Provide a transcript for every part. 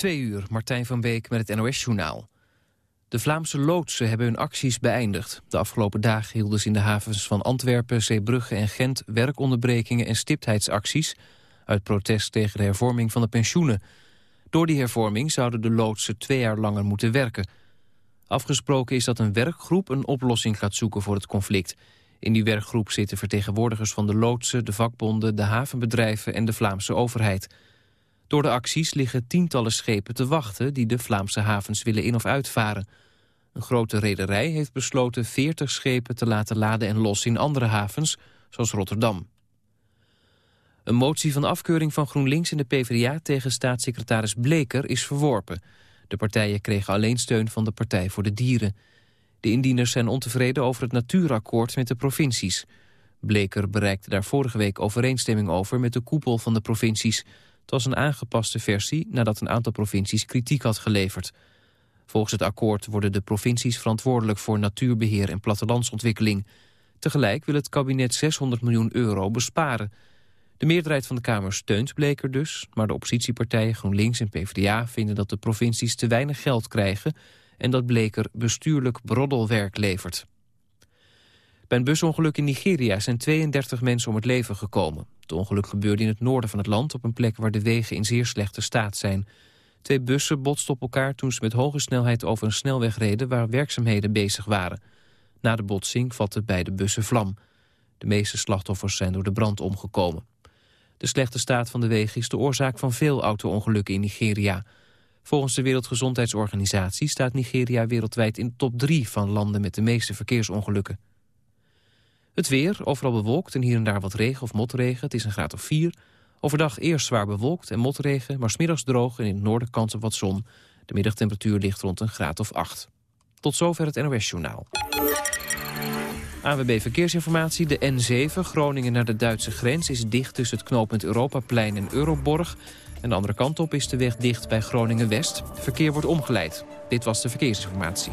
Twee uur, Martijn van Beek met het NOS-journaal. De Vlaamse loodsen hebben hun acties beëindigd. De afgelopen dagen hielden ze in de havens van Antwerpen, Zeebrugge en Gent... werkonderbrekingen en stiptheidsacties... uit protest tegen de hervorming van de pensioenen. Door die hervorming zouden de loodsen twee jaar langer moeten werken. Afgesproken is dat een werkgroep een oplossing gaat zoeken voor het conflict. In die werkgroep zitten vertegenwoordigers van de loodsen, de vakbonden... de havenbedrijven en de Vlaamse overheid... Door de acties liggen tientallen schepen te wachten... die de Vlaamse havens willen in- of uitvaren. Een grote rederij heeft besloten 40 schepen te laten laden en los in andere havens, zoals Rotterdam. Een motie van afkeuring van GroenLinks en de PvdA tegen staatssecretaris Bleker is verworpen. De partijen kregen alleen steun van de Partij voor de Dieren. De indieners zijn ontevreden over het natuurakkoord met de provincies. Bleker bereikte daar vorige week overeenstemming over met de koepel van de provincies... Het was een aangepaste versie nadat een aantal provincies kritiek had geleverd. Volgens het akkoord worden de provincies verantwoordelijk voor natuurbeheer en plattelandsontwikkeling. Tegelijk wil het kabinet 600 miljoen euro besparen. De meerderheid van de Kamer steunt Bleker dus, maar de oppositiepartijen GroenLinks en PvdA vinden dat de provincies te weinig geld krijgen en dat Bleker bestuurlijk broddelwerk levert. Bij een busongeluk in Nigeria zijn 32 mensen om het leven gekomen. Het ongeluk gebeurde in het noorden van het land... op een plek waar de wegen in zeer slechte staat zijn. Twee bussen botsten op elkaar toen ze met hoge snelheid over een snelweg reden... waar werkzaamheden bezig waren. Na de botsing vatten beide bussen vlam. De meeste slachtoffers zijn door de brand omgekomen. De slechte staat van de wegen is de oorzaak van veel auto-ongelukken in Nigeria. Volgens de Wereldgezondheidsorganisatie staat Nigeria wereldwijd in de top 3 van landen met de meeste verkeersongelukken. Het weer, overal bewolkt en hier en daar wat regen of motregen. Het is een graad of 4. Overdag eerst zwaar bewolkt en motregen, maar smiddags droog en in het noorden kans op wat zon. De middagtemperatuur ligt rond een graad of 8. Tot zover het NOS-journaal. AWB Verkeersinformatie. De N7 Groningen naar de Duitse grens is dicht tussen het knooppunt Europaplein en Euroborg. En de andere kant op is de weg dicht bij Groningen-West. Verkeer wordt omgeleid. Dit was de verkeersinformatie.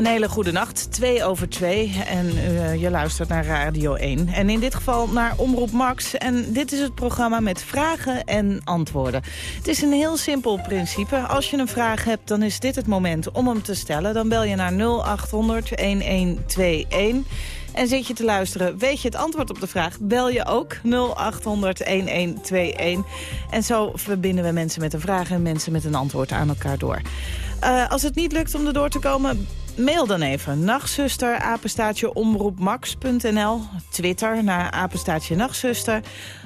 Een hele goede nacht, 2 over 2. En uh, je luistert naar Radio 1. En in dit geval naar Omroep Max. En dit is het programma met vragen en antwoorden. Het is een heel simpel principe. Als je een vraag hebt, dan is dit het moment om hem te stellen. Dan bel je naar 0800-1121. En zit je te luisteren, weet je het antwoord op de vraag... bel je ook 0800-1121. En zo verbinden we mensen met een vraag... en mensen met een antwoord aan elkaar door. Uh, als het niet lukt om erdoor te komen, Mail dan even. Nachtzuster, apenstaatje omroepmax.nl. Twitter naar apenstaatje nachtzuster.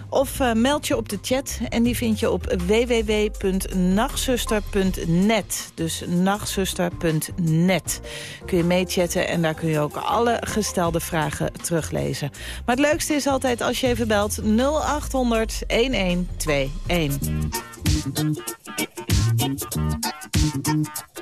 Of uh, meld je op de chat en die vind je op www.nachtzuster.net. Dus nachtzuster.net. Kun je meechatten en daar kun je ook alle gestelde vragen teruglezen. Maar het leukste is altijd als je even belt 0800 1121.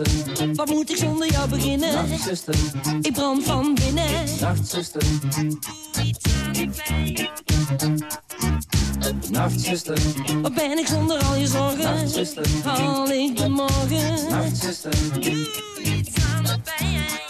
Nachtzuster, wat moet ik zonder jou beginnen? Nachtzuster, ik brand van binnen. Nachtzuster, doe iets aan de pijn. Nachtzuster, wat ben ik zonder al je zorgen? Nachtzuster, haal ik de morgen? Nachtzuster, doe iets aan de pijn.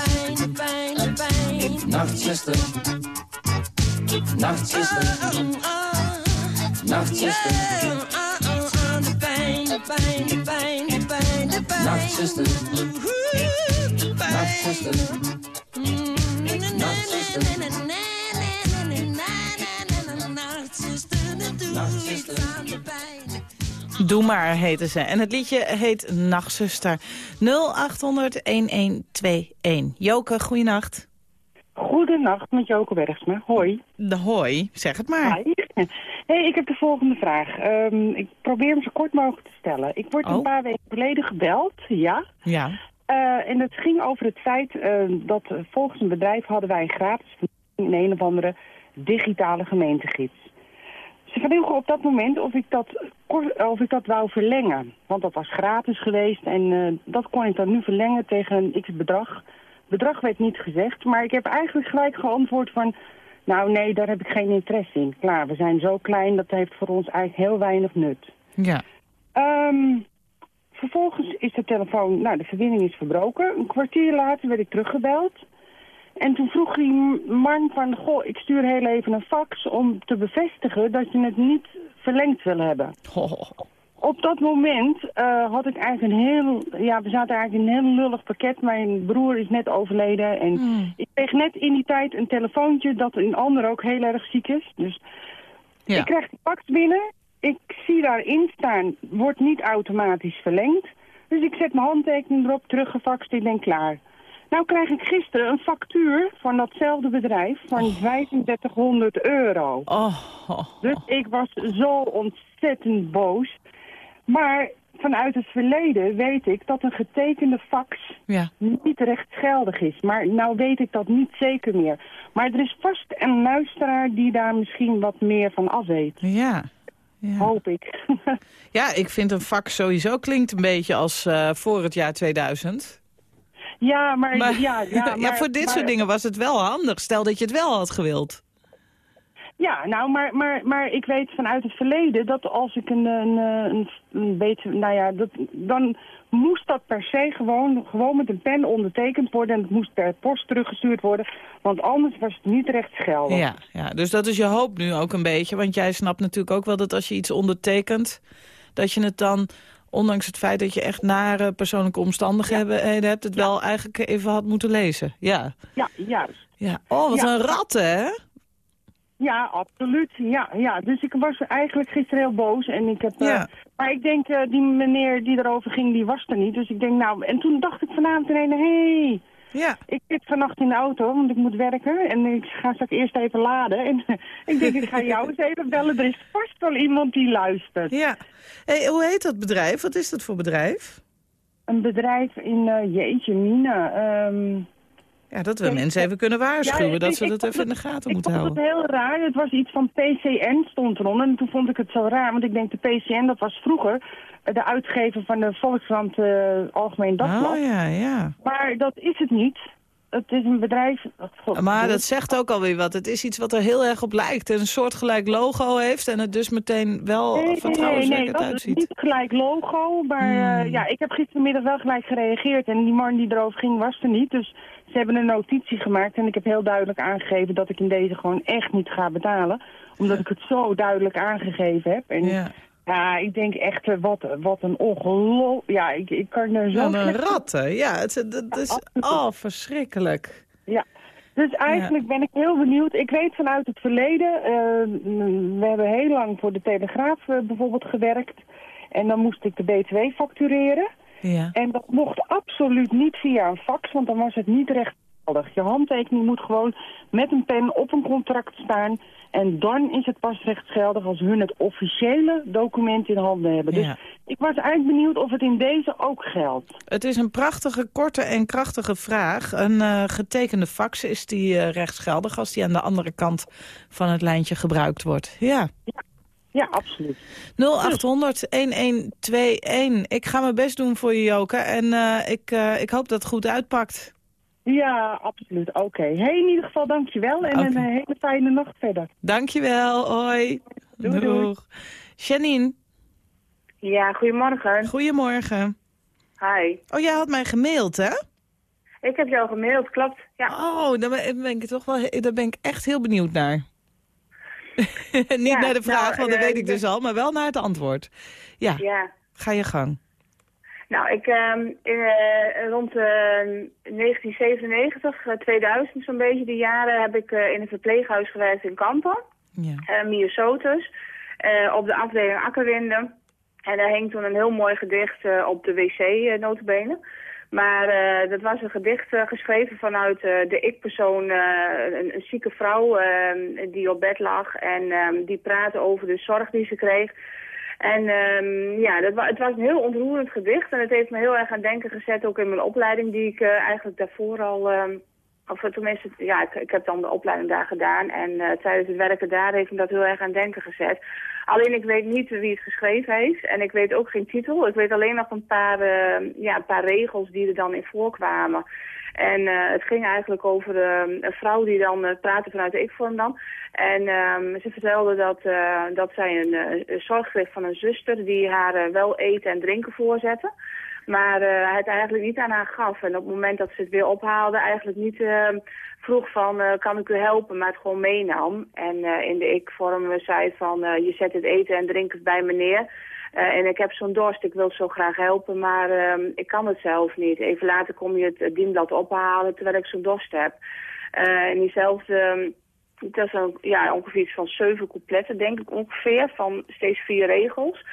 Nachtzuster, Nachtzuster, Nachtzuster, de pijn, de pijn, de pijn, de pijn, de pijn. Nachtzuster, Nachtzuster, Doe maar, heten ze. En het liedje heet Nachtzuster. 0800-1121. Joke, goeienacht. Goedenacht, met Joke Bergsma. Hoi. De hoi, zeg het maar. Hi. Hey, ik heb de volgende vraag. Ehm, ik probeer hem zo kort mogelijk te stellen. Ik word Oh. een paar weken geleden gebeld, ja. Ja. Eh, en het ging over het feit eh, dat eh, volgens een bedrijf hadden wij een gratis in een of andere digitale gemeentegids. Ze vroegen op dat moment of ik dat, kort- of ik dat wou verlengen. Want dat was gratis geweest en eh, dat kon ik dan nu verlengen tegen een x-bedrag. Bedrag werd niet gezegd, maar ik heb eigenlijk gelijk geantwoord van... Nou nee, daar heb ik geen interesse in. Klaar, we zijn zo klein, dat heeft voor ons eigenlijk heel weinig nut. Ja. Ehm, vervolgens is de telefoon, nou de verbinding is verbroken. Een kwartier later werd ik teruggebeld. En toen vroeg die man van, goh, ik stuur heel even een fax om te bevestigen dat je het niet verlengd wil hebben. Oh. Op dat moment eh, had ik eigenlijk een heel, ja we zaten eigenlijk in een heel lullig pakket. Mijn broer is net overleden en Hmm. ik kreeg net in die tijd een telefoontje dat een ander ook heel erg ziek is. Dus Ja. ik krijg die fax binnen. Ik zie daarin staan, wordt niet automatisch verlengd. Dus ik zet mijn handtekening erop, teruggefaxt, ik ben klaar. Nou krijg ik gisteren een factuur van datzelfde bedrijf van 3500 euro. Oh. oh. Dus ik was zo ontzettend boos. Maar vanuit het verleden weet ik dat een getekende fax Ja. niet rechtsgeldig is. Maar nou weet ik dat niet zeker meer. Maar er is vast een luisteraar die daar misschien wat meer van af weet. Ja. Ja. Hoop ik. ja, ik vind een vak sowieso klinkt een beetje als eh, voor het jaar 2000. ja, maar, Maar, ja, ja, maar, voor dit maar- soort dingen was het wel handig. Stel dat je het wel had gewild. Ja, nou, maar, maar, maar ik weet vanuit het verleden dat als ik een, een, een, een beetje, nou ja, dat, dan moest dat per se gewoon, gewoon met een pen ondertekend worden en het moest per post teruggestuurd worden, want anders was het niet rechtsgeldig. Ja, ja, dus dat is je hoop nu ook een beetje. Want jij snapt natuurlijk ook wel dat als je iets ondertekent... dat je het dan, ondanks het feit dat je echt nare persoonlijke omstandigheden hebt... het wel eigenlijk even had moeten lezen. Ja. Ja, juist. ja. Oh, wat Ja. een rat, hè? Ja, absoluut. Ja, ja, dus ik was eigenlijk gisteren heel boos. En ik heb, eh, Ja. maar ik denk, eh, die meneer die erover ging, die was er niet. Dus ik denk, nou, en toen dacht ik vanavond ineens, hé, hey, Ja. ik zit vannacht in de auto, want ik moet werken. En ik ga straks eerst even laden. En ik denk, ik ga jou eens even bellen. Er is vast wel iemand die luistert. ja. Hey, hoe heet dat bedrijf? Wat is dat voor bedrijf? Een bedrijf in, eh, jeetje, Mina. ehm, Ja, dat we mensen even kunnen waarschuwen, Ja, dat ik- ze ik dat even in de gaten Ik moeten vond het houden. heel raar. Het was iets van PCN stond eronder. En toen vond ik het zo raar. Want ik denk, de PCN, dat was vroeger de uitgever van de Volkskrant eh, Algemeen Dagblad. Oh ja, ja. Maar dat is het niet. Het is een bedrijf... God, Maar dat zegt ook alweer wat. Het is iets wat er heel erg op lijkt. En een soortgelijk logo heeft. En het dus meteen wel Nee, nee, nee, vertrouwenswekkend dat is uitziet. niet gelijk logo. Maar Hmm. eh, ja, ik heb gistermiddag wel gelijk gereageerd. En die man die erover ging was er niet. Dus ze hebben een notitie gemaakt. En ik heb heel duidelijk aangegeven dat ik in deze gewoon echt niet ga betalen. Omdat ik het zo duidelijk aangegeven heb. En ja, Ja. ik denk echt, eh, wat, wat een ongeloof... Ja, ik, ik kan er zo... Van een ratten. Ja, het, is absoluut. oh, verschrikkelijk. Ja. Dus eigenlijk ben ik heel benieuwd. Ik weet vanuit het verleden, eh, we hebben heel lang voor de Telegraaf eh, bijvoorbeeld gewerkt. En dan moest ik de BTW factureren. Ja. En dat mocht absoluut niet via een fax, want dan was het niet rechtgeldig. Je handtekening moet gewoon met een pen op een contract staan. En dan is het pas rechtsgeldig als hun het officiële document in handen hebben. Dus Ja. ik was eigenlijk benieuwd of het in deze ook geldt. Het is een prachtige, korte en krachtige vraag. Een eh, getekende fax is die eh, rechtsgeldig als die aan de andere kant van het lijntje gebruikt wordt. Ja. Ja, absoluut. 0800-1121. Ik ga mijn best doen voor je, Joke. En eh, ik, ik hoop dat het goed uitpakt. Ja, absoluut. Oké. Hey, in ieder geval dankjewel en een eh, hele fijne nacht verder. Dankjewel, hoi. Doei, doei. Doeg. Janine, Ja, goedemorgen. goedemorgen. Hi. Oh, jij had mij gemaild, hè? Ik heb jou gemaild, klopt. Ja. Oh, daar ben, ben ik toch wel, daar ben ik echt heel benieuwd naar. Niet Ja, naar de vraag, nou, want dat eh, weet ik dus al, maar wel naar het antwoord. Ja, ja. ga je gang. Nou, ik ehm, eh, rond eh, 1997, eh, 2000 zo'n beetje, die jaren, heb ik eh, in een verpleeghuis gewerkt in Kampen. Ja. uh, eh, op de afdeling Akkerwinde. En daar hing toen een heel mooi gedicht eh, op de wc, eh notabene. Maar eh, dat was een gedicht eh, geschreven vanuit eh, de ik-persoon, eh, een, een zieke vrouw eh, die op bed lag en eh, die praatte over de zorg die ze kreeg. En um, ja, dat het was een heel ontroerend gedicht en het heeft me heel erg aan denken gezet, ook in mijn opleiding die ik uh, eigenlijk daarvoor al, um, of tenminste, ja, ik, ik heb dan de opleiding daar gedaan en uh, tijdens het werken daar heeft me dat heel erg aan denken gezet. Alleen ik weet niet wie het geschreven heeft en ik weet ook geen titel. Ik weet alleen nog een paar, uh, ja, een paar regels die er dan in voorkwamen. En uh, het ging eigenlijk over uh, een vrouw die dan uh, praatte vanuit de ik-vorm dan. En um, ze vertelde dat, uh, dat zij een, een zorg van een zuster die haar wel eten en drinken voorzette. Maar uh, het eigenlijk niet aan haar gaf. En op het moment dat ze het weer ophaalde eigenlijk niet uh, vroeg van uh, kan ik u helpen, maar het gewoon meenam. En uh, in de ik-vorm zei van je zet het eten en drinken bij me neer. En ik heb zo'n dorst, ik wil zo graag helpen, maar uh, ik kan het zelf niet. Even later kom je het, dienblad ophalen terwijl ik zo'n dorst heb. En diezelfde, dat is een, ja, ongeveer iets van zeven coupletten, denk ik ongeveer, van steeds vier regels.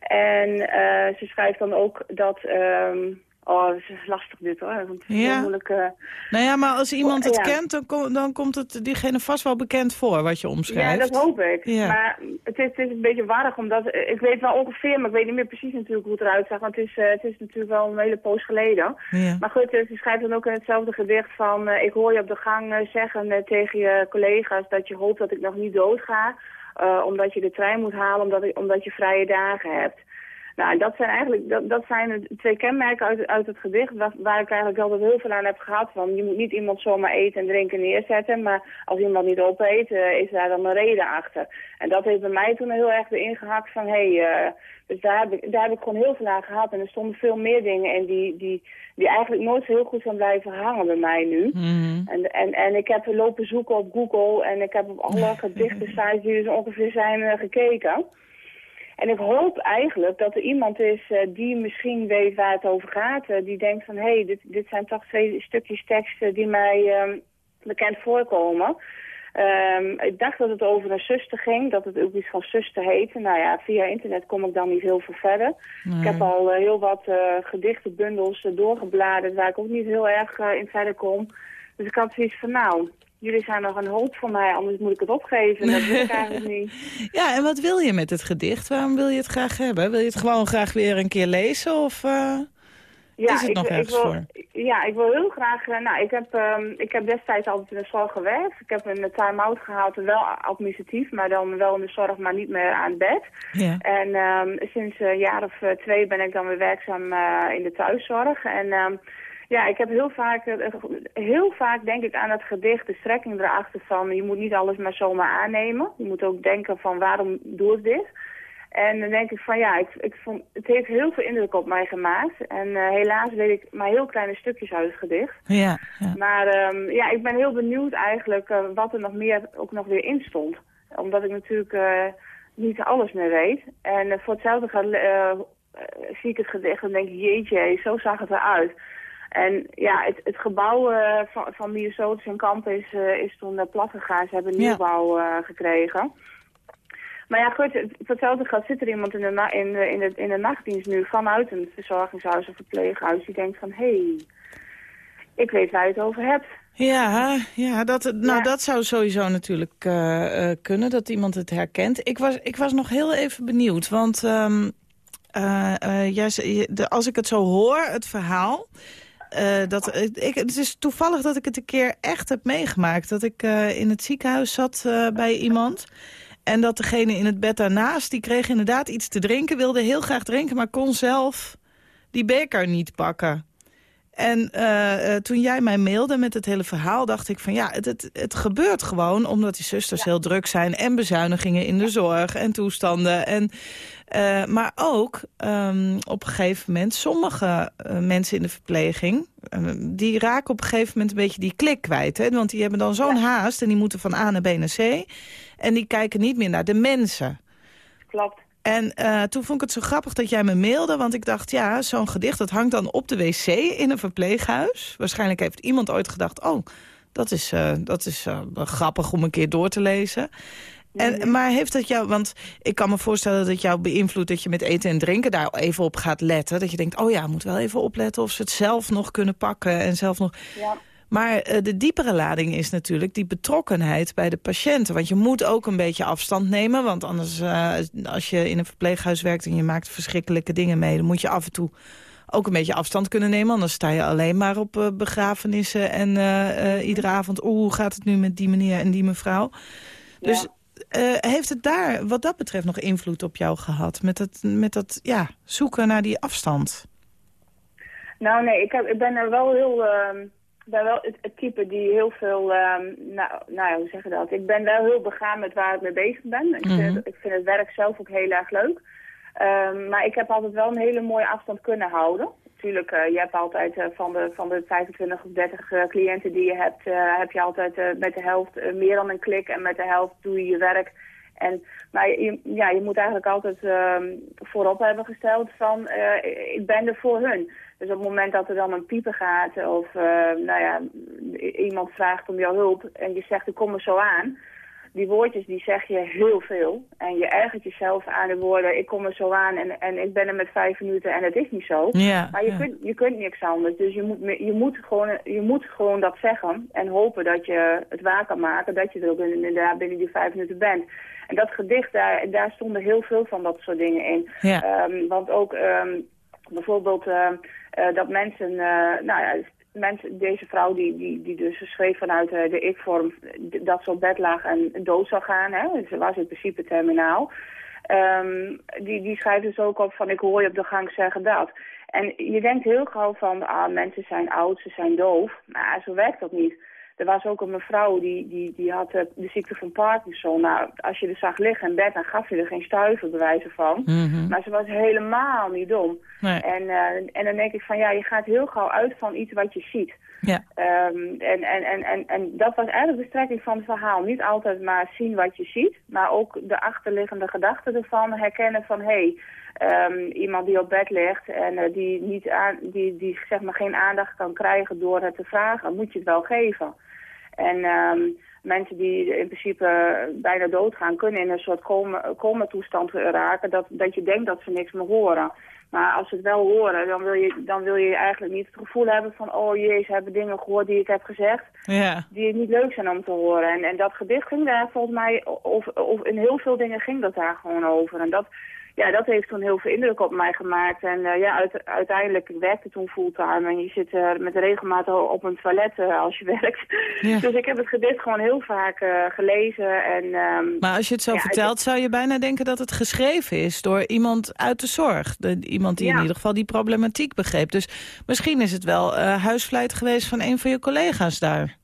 En uh, ze schrijft dan ook dat... Um, Oh, dat is lastig dit hoor. Want het is Ja. moeilijk, uh... Nou ja, maar als iemand het Ja. kent, dan, kom- dan komt het diegene vast wel bekend voor wat je Ja, omschrijft. dat hoop ik. Ja. Maar het is, het is een beetje warrig, omdat eh, ik weet wel ongeveer, maar ik weet niet meer precies natuurlijk hoe het eruit zag. Want het is, eh, het is natuurlijk wel een hele poos geleden. Ja. Maar goed, eh, ze schrijft dan ook in hetzelfde gedicht van... eh, ik hoor je op de gang eh, zeggen eh, tegen je collega's dat je hoopt dat ik nog niet doodga. Eh, omdat je de trein moet halen, omdat, omdat je vrije dagen hebt. Nou, dat zijn eigenlijk dat, dat zijn twee kenmerken uit, uit het gedicht waar, waar ik eigenlijk altijd heel veel aan heb gehad. Van, je moet niet iemand zomaar eten en drinken neerzetten, maar als iemand niet opeet, uh, is daar dan een reden achter. En dat heeft bij mij toen heel erg erin gehakt van, hé, hey, uh, dus daar heb, ik, daar heb ik gewoon heel veel aan gehad. En er stonden veel meer dingen in die, die, die eigenlijk nooit zo heel goed zijn blijven hangen bij mij nu. Mhm. En, en, en ik heb lopen zoeken op Google en ik heb op alle gedichten sites die er zo ongeveer zijn uh, gekeken. En ik hoop eigenlijk dat er iemand is uh, die misschien weet waar het over gaat. Uh, die denkt van, hé, hey, dit, dit zijn toch twee stukjes teksten die mij um, bekend voorkomen. Um, ik dacht dat het over een zuster ging, dat het ook iets van zuster heette. Nou ja, via internet kom ik dan niet heel veel verder. Nee. Ik heb al uh, heel wat gedichtenbundels doorgebladerd waar ik ook niet heel erg in verder kom. Dus ik had zoiets van, nou, jullie zijn nog een hoop voor mij, anders moet ik het opgeven. Dat wil ik eigenlijk niet. Ja, en wat wil je met het gedicht? Waarom wil je het graag hebben? Wil je het gewoon graag weer een keer lezen? Of, uh... Ja, is het ik, nog ergens wil, voor? Ja, ik wil heel graag... eh, nou, ik heb, ehm, ik heb destijds altijd in de zorg gewerkt. Ik heb een time-out gehaald, wel administratief, maar dan wel in de zorg, maar niet meer aan het bed. Ja. En ehm, sinds een jaar of eh, twee ben ik dan weer werkzaam eh, in de thuiszorg. En ehm, ja, ik heb heel vaak, eh, heel vaak denk ik aan het gedicht, de strekking erachter van... je moet niet alles maar zomaar aannemen. Je moet ook denken van waarom doe ik dit? En dan denk ik van ja, ik, ik vond, het heeft heel veel indruk op mij gemaakt. En eh, helaas weet ik maar heel kleine stukjes uit het gedicht. Ja, ja. Maar ehm, ja, ik ben heel benieuwd eigenlijk eh, wat er nog meer ook nog weer in stond. Omdat ik natuurlijk niet alles meer weet. En voor hetzelfde gaat, zie ik het gedicht en denk ik, jeetje, zo zag het eruit. En ja, het, het gebouw eh, van, van Minnesota's en Kamp is, eh, is toen uh, plat gegaan. Ze hebben een nieuwbouw eh, gekregen. Maar ja, goed, voor hetzelfde gaat zit er iemand in de, na- in, de, in, de, in de nachtdienst nu vanuit een verzorgingshuis of verpleeghuis die denkt van, hé, hey, ik weet waar je het over hebt. Ja, ja, dat, nou, Ja. dat zou sowieso natuurlijk eh, eh, kunnen, dat iemand het herkent. Ik was, ik was nog heel even benieuwd, want eh, eh, jij de, als ik het zo hoor, het verhaal... eh, dat, ik, het is toevallig dat ik het een keer echt heb meegemaakt. Dat ik eh, in het ziekenhuis zat eh, bij iemand... En dat degene in het bed daarnaast, die kreeg inderdaad iets te drinken... wilde heel graag drinken, maar kon zelf die beker niet pakken. En toen jij mij mailde met het hele verhaal, dacht ik van ja, het, het, het gebeurt gewoon omdat die zusters heel druk zijn en bezuinigingen in de zorg en toestanden. En, eh, maar ook ehm, op een gegeven moment, sommige eh, mensen in de verpleging, eh, die raken op een gegeven moment een beetje die klik kwijt. Hè? Want die hebben dan zo'n haast en die moeten van A naar B naar C. En die kijken niet meer naar de mensen. Klopt. En eh, toen vond ik het zo grappig dat jij me mailde. Want ik dacht, ja, zo'n gedicht dat hangt dan op de wc in een verpleeghuis. Waarschijnlijk heeft iemand ooit gedacht... oh, dat is, dat is grappig om een keer door te lezen. En, maar heeft dat jou... Want ik kan me voorstellen dat het jou beïnvloedt... dat je met eten en drinken daar even op gaat letten. Dat je denkt, oh ja, moet wel even opletten... of ze het zelf nog kunnen pakken en zelf nog... Ja. Maar eh, de diepere lading is natuurlijk die betrokkenheid bij de patiënten. Want je moet ook een beetje afstand nemen. Want anders, eh, als je in een verpleeghuis werkt en je maakt verschrikkelijke dingen mee... dan moet je af en toe ook een beetje afstand kunnen nemen. Anders sta je alleen maar op eh, begrafenissen en iedere avond... oeh, hoe gaat het nu met die meneer en die mevrouw? Dus eh, heeft het daar wat dat betreft nog invloed op jou gehad? Met dat, met dat ja, zoeken naar die afstand? Nou nee, ik, heb, ik ben er wel heel... ik ben wel het, het type die heel veel... ehm, nou, nou ja, hoe zeg je dat? Ik ben wel heel begaan met waar ik mee bezig ben. Ik, vind, Mhm. het, ik vind het werk zelf ook heel erg leuk. Ehm, maar ik heb altijd wel een hele mooie afstand kunnen houden. Natuurlijk, eh, je hebt altijd eh, van, de, van de 25 of 30 eh, cliënten die je hebt... heb je altijd met de helft meer dan een klik en met de helft doe je je werk... En, maar je, ja, je moet eigenlijk altijd ehm, voorop hebben gesteld van ik ben er voor hun. Dus op het moment dat er dan een pieper gaat of nou ja, iemand vraagt om jouw hulp en je zegt ik kom er zo aan. Die woordjes die zeg je heel veel. En je ergert jezelf aan de woorden ik kom er zo aan en, en ik ben er met vijf minuten en het is niet zo. Ja, Maar je, ja. kunt, je kunt niks anders. Dus je moet, je, moet gewoon, je moet gewoon dat zeggen. En hopen dat je het waar kan maken. Dat je er ook inderdaad binnen die vijf minuten bent. En dat gedicht, daar, daar stonden heel veel van dat soort dingen in. Ja. Ehm, want ook ehm, bijvoorbeeld ehm, eh, dat mensen... eh, nou ja, mensen, deze vrouw die, die, die dus schreef vanuit eh, de ik-vorm... dat ze op bed lag en dood zou gaan. Hè? Ze was in principe terminaal. Ehm, die, die schrijft dus ook op van ik hoor je op de gang zeggen dat. En je denkt heel gauw van ah, mensen zijn oud, ze zijn doof. Maar zo werkt dat niet. Er was ook een mevrouw die, die, die had eh, de ziekte van Parkinson. Nou, als je er zag liggen in bed, dan gaf je er geen stuiver bewijzen van. Mhm. Maar ze was helemaal niet dom. Nee. En, eh, en dan denk ik van ja, je gaat heel gauw uit van iets wat je ziet. Ja. Ehm, en, en, en, en, en dat was eigenlijk de strekking van het verhaal. Niet altijd maar zien wat je ziet, maar ook de achterliggende gedachten ervan herkennen van hé, hey, ehm, iemand die op bed ligt en eh, die, niet aan, die, die zeg maar geen aandacht kan krijgen door het te vragen, moet je het wel geven. En ehm, mensen die in principe bijna doodgaan kunnen in een soort coma- coma-toestand raken, dat, dat je denkt dat ze niks meer horen. Maar als ze het wel horen, dan wil, je, dan wil je eigenlijk niet het gevoel hebben van... oh jee, ze hebben dingen gehoord die ik heb gezegd... Ja. die niet leuk zijn om te horen. En, en dat gedicht ging daar volgens mij... Of, of in heel veel dingen ging dat daar gewoon over. En dat, ja, dat heeft toen heel veel indruk op mij gemaakt. En uh, ja, uit, uiteindelijk, ik werkte toen fulltime en je zit uh, met regelmaat op een toilet uh, als je werkt. Ja. Dus ik heb het gedicht gewoon heel vaak gelezen. En, um, maar als je het zo ja, vertelt, zou je bijna denken dat het geschreven is door iemand uit de zorg. De, iemand die ja. in ieder geval die problematiek begreep. Dus misschien is het wel huisvleit geweest van een van je collega's daar.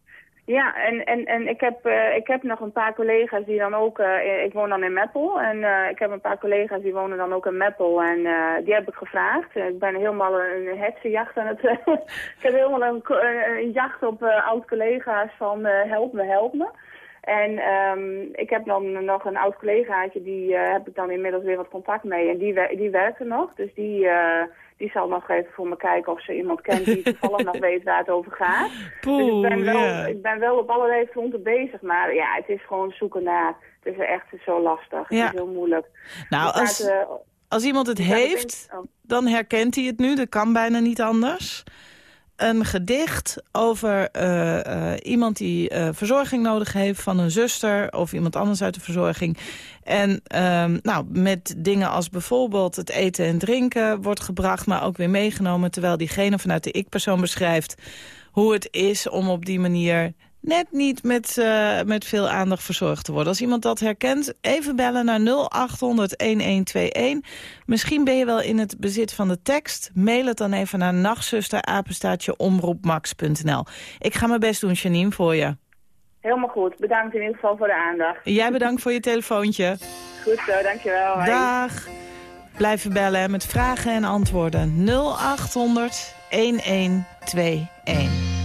Ja, en, en, en ik, heb, uh, ik heb nog een paar collega's die dan ook... Uh, ik woon dan in Meppel en uh, ik heb een paar collega's die wonen dan ook in Meppel. En die heb ik gevraagd. Ik ben helemaal een hetsenjacht aan het... ik heb helemaal een, een jacht op oud-collega's van help me, help me. En um, ik heb dan nog een oud collegaatje, die heb ik dan inmiddels weer wat contact mee. En die, die werkt er nog, dus die die zal nog even voor me kijken of ze iemand kent die toevallig nog weet waar het over gaat. Poeh, dus ik ben, wel, ik ben wel op allerlei fronten bezig, maar ja, het is gewoon zoeken naar. Het is echt zo lastig, het is heel moeilijk. Nou, als, uh, als iemand het heeft, oh. dan herkent hij het nu, dat kan bijna niet anders een gedicht over uh, uh, iemand die uh, verzorging nodig heeft van een zuster of iemand anders uit de verzorging. En um, nou, met dingen als bijvoorbeeld het eten en drinken wordt gebracht, maar ook weer meegenomen, terwijl diegene vanuit de ik-persoon beschrijft hoe het is om op die manier net niet met, uh, met veel aandacht verzorgd te worden. Als iemand dat herkent, even bellen naar 0800-1121. Misschien ben je wel in het bezit van de tekst. Mail het dan even naar nachtzusterapenstaatje omroepmax.nl. Ik ga mijn best doen, Janine, voor je. Helemaal goed. Bedankt in ieder geval voor de aandacht. Jij bedankt voor je telefoontje. Goed zo, dankjewel. Dag. Blijven bellen met vragen en antwoorden. 0800 1121.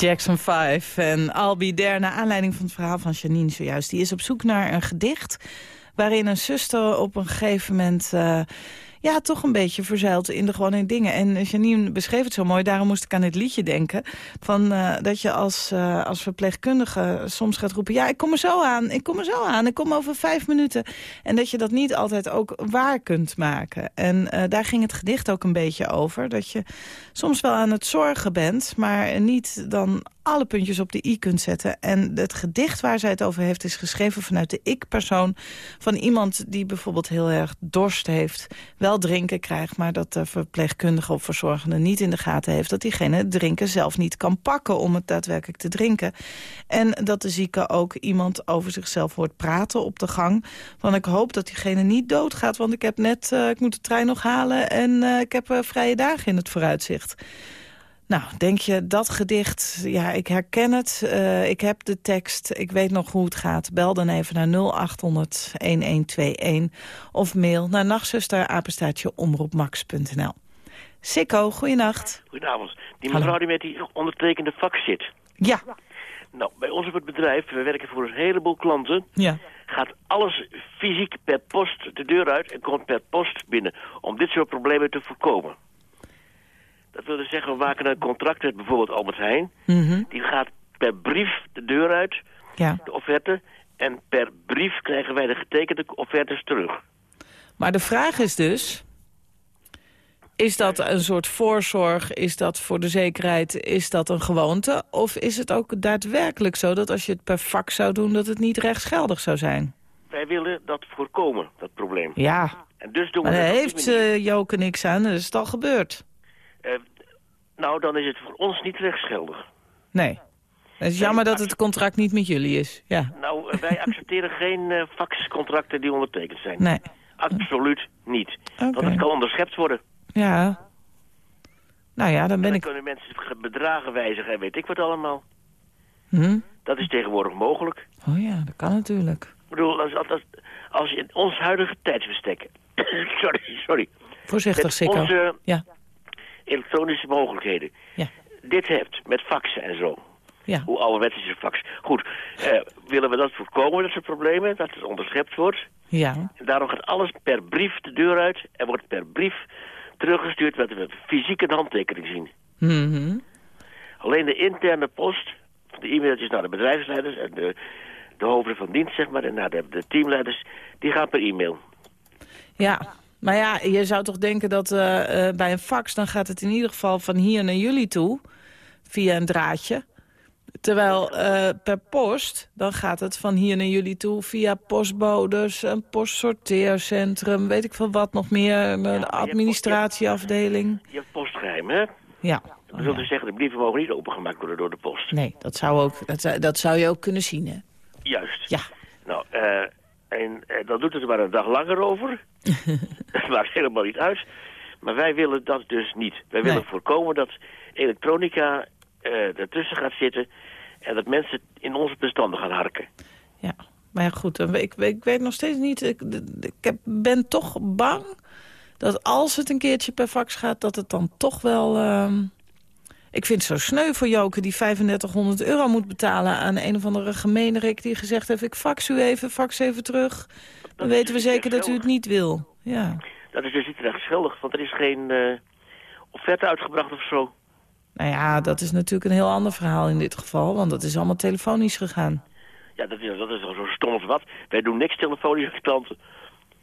Jackson 5 en Be There... naar aanleiding van het verhaal van Janine zojuist. Die is op zoek naar een gedicht... waarin een zuster op een gegeven moment... Uh, ja, toch een beetje verzeild in de gewone dingen. En Janine beschreef het zo mooi, daarom moest ik aan dit liedje denken. Van, uh, dat je als, uh, als verpleegkundige soms gaat roepen... ja, ik kom er zo aan, ik kom er zo aan, ik kom over vijf minuten. En dat je dat niet altijd ook waar kunt maken. En uh, daar ging het gedicht ook een beetje over. Dat je soms wel aan het zorgen bent, maar niet dan alle puntjes op de i kunt zetten. En het gedicht waar zij het over heeft is geschreven vanuit de ik-persoon... van iemand die bijvoorbeeld heel erg dorst heeft, wel drinken krijgt... maar dat de verpleegkundige of verzorgende niet in de gaten heeft... dat diegene drinken zelf niet kan pakken om het daadwerkelijk te drinken. En dat de zieke ook iemand over zichzelf hoort praten op de gang. Van ik hoop dat diegene niet doodgaat, want ik heb net... Uh, ik moet de trein nog halen en uh, ik heb uh, vrije dagen in het vooruitzicht. Nou, denk je, dat gedicht, ja, ik herken het. Uh, ik heb de tekst, ik weet nog hoe het gaat. Bel dan even naar 0800-1121 of mail naar nachtzuster, omroepmax.nl. Sikko, goeienacht. Goedenavond. Die mevrouw die met die ondertekende fax zit. Ja. Nou, bij ons op het bedrijf, we werken voor een heleboel klanten... Ja. gaat alles fysiek per post de deur uit en komt per post binnen... om dit soort problemen te voorkomen. Dat wil dus zeggen, we maken een contract met bijvoorbeeld Albert Heijn. Mm -hmm. Die gaat per brief de deur uit, ja. de offerte. En per brief krijgen wij de getekende offertes terug. Maar de vraag is dus... Is dat een soort voorzorg? Is dat voor de zekerheid? Is dat een gewoonte? Of is het ook daadwerkelijk zo dat als je het per fax zou doen... dat het niet rechtsgeldig zou zijn? Wij willen dat voorkomen, dat probleem. Ja, en dus doen maar we daar dat op heeft uh, Joke niks aan. Dat is het al gebeurd. Uh, nou, dan is het voor ons niet rechtsgeldig. Nee. Het is jammer dat het contract niet met jullie is. Ja. Nou, uh, wij accepteren geen uh, faxcontracten die ondertekend zijn. Nee. Absoluut niet. Okay. Want het kan onderschept worden. Ja. Nou ja, dan ben dan ik... kunnen mensen bedragen wijzigen en weet ik wat allemaal. Hm? Dat is tegenwoordig mogelijk. Oh ja, dat kan natuurlijk. Ik bedoel, als, als, als je in ons huidige tijdsbestek... sorry, sorry. Voorzichtig, onze ja. Elektronische mogelijkheden... Ja. dit hebt met faxen en zo... Ja. Hoe ouderwets is een fax. Goed, uh, willen we dat voorkomen, dat soort problemen, dat het onderschept wordt? Ja. Daarom gaat alles per brief de deur uit en wordt per brief teruggestuurd wat we fysiek een handtekening zien. Mm -hmm. Alleen de interne post, de e-mailtjes naar de bedrijfsleiders en de, de hoofden van dienst, zeg maar, en naar de, de teamleiders, die gaan per e-mail. Ja, maar ja, je zou toch denken dat uh, uh, bij een fax, dan gaat het in ieder geval van hier naar jullie toe, via een draadje. Terwijl uh, per post, dan gaat het van hier naar jullie toe via postbodes, een postsorteercentrum, weet ik veel wat nog meer, een Ja, administratieafdeling. Je hebt postgeheim, hè? Ja. Dat wil dus zeggen, de brieven mogen niet opengemaakt worden door de post. Nee, dat zou, ook, dat, zou- dat zou je ook kunnen zien, hè? Juist. Ja. Nou, eh en eh, dan doet het er maar een dag langer over. dat maakt helemaal niet uit. Maar wij willen dat dus niet. Wij willen voorkomen dat elektronica eh ertussen gaat zitten... en dat mensen in onze bestanden gaan harken. Ja, maar ja, goed, weet- ik, ik weet nog steeds niet... Ik, ik ben toch bang dat als het een keertje per fax gaat... dat het dan toch wel... ehm, ik vind het zo sneu voor Joke die 3500 euro moet betalen... aan een of andere gemeenerik die gezegd heeft... ik fax u even, fax even terug. Dan weten we dus zeker dat u het niet wil. Ja. Dat is dus niet rechtsgeldig, want er is geen eh, offerte uitgebracht of zo. Nou ja, dat is natuurlijk een heel ander verhaal in dit geval... want dat is allemaal telefonisch gegaan. Ja, dat is, dat is zo stom als wat. Wij doen niks telefonisch met klanten.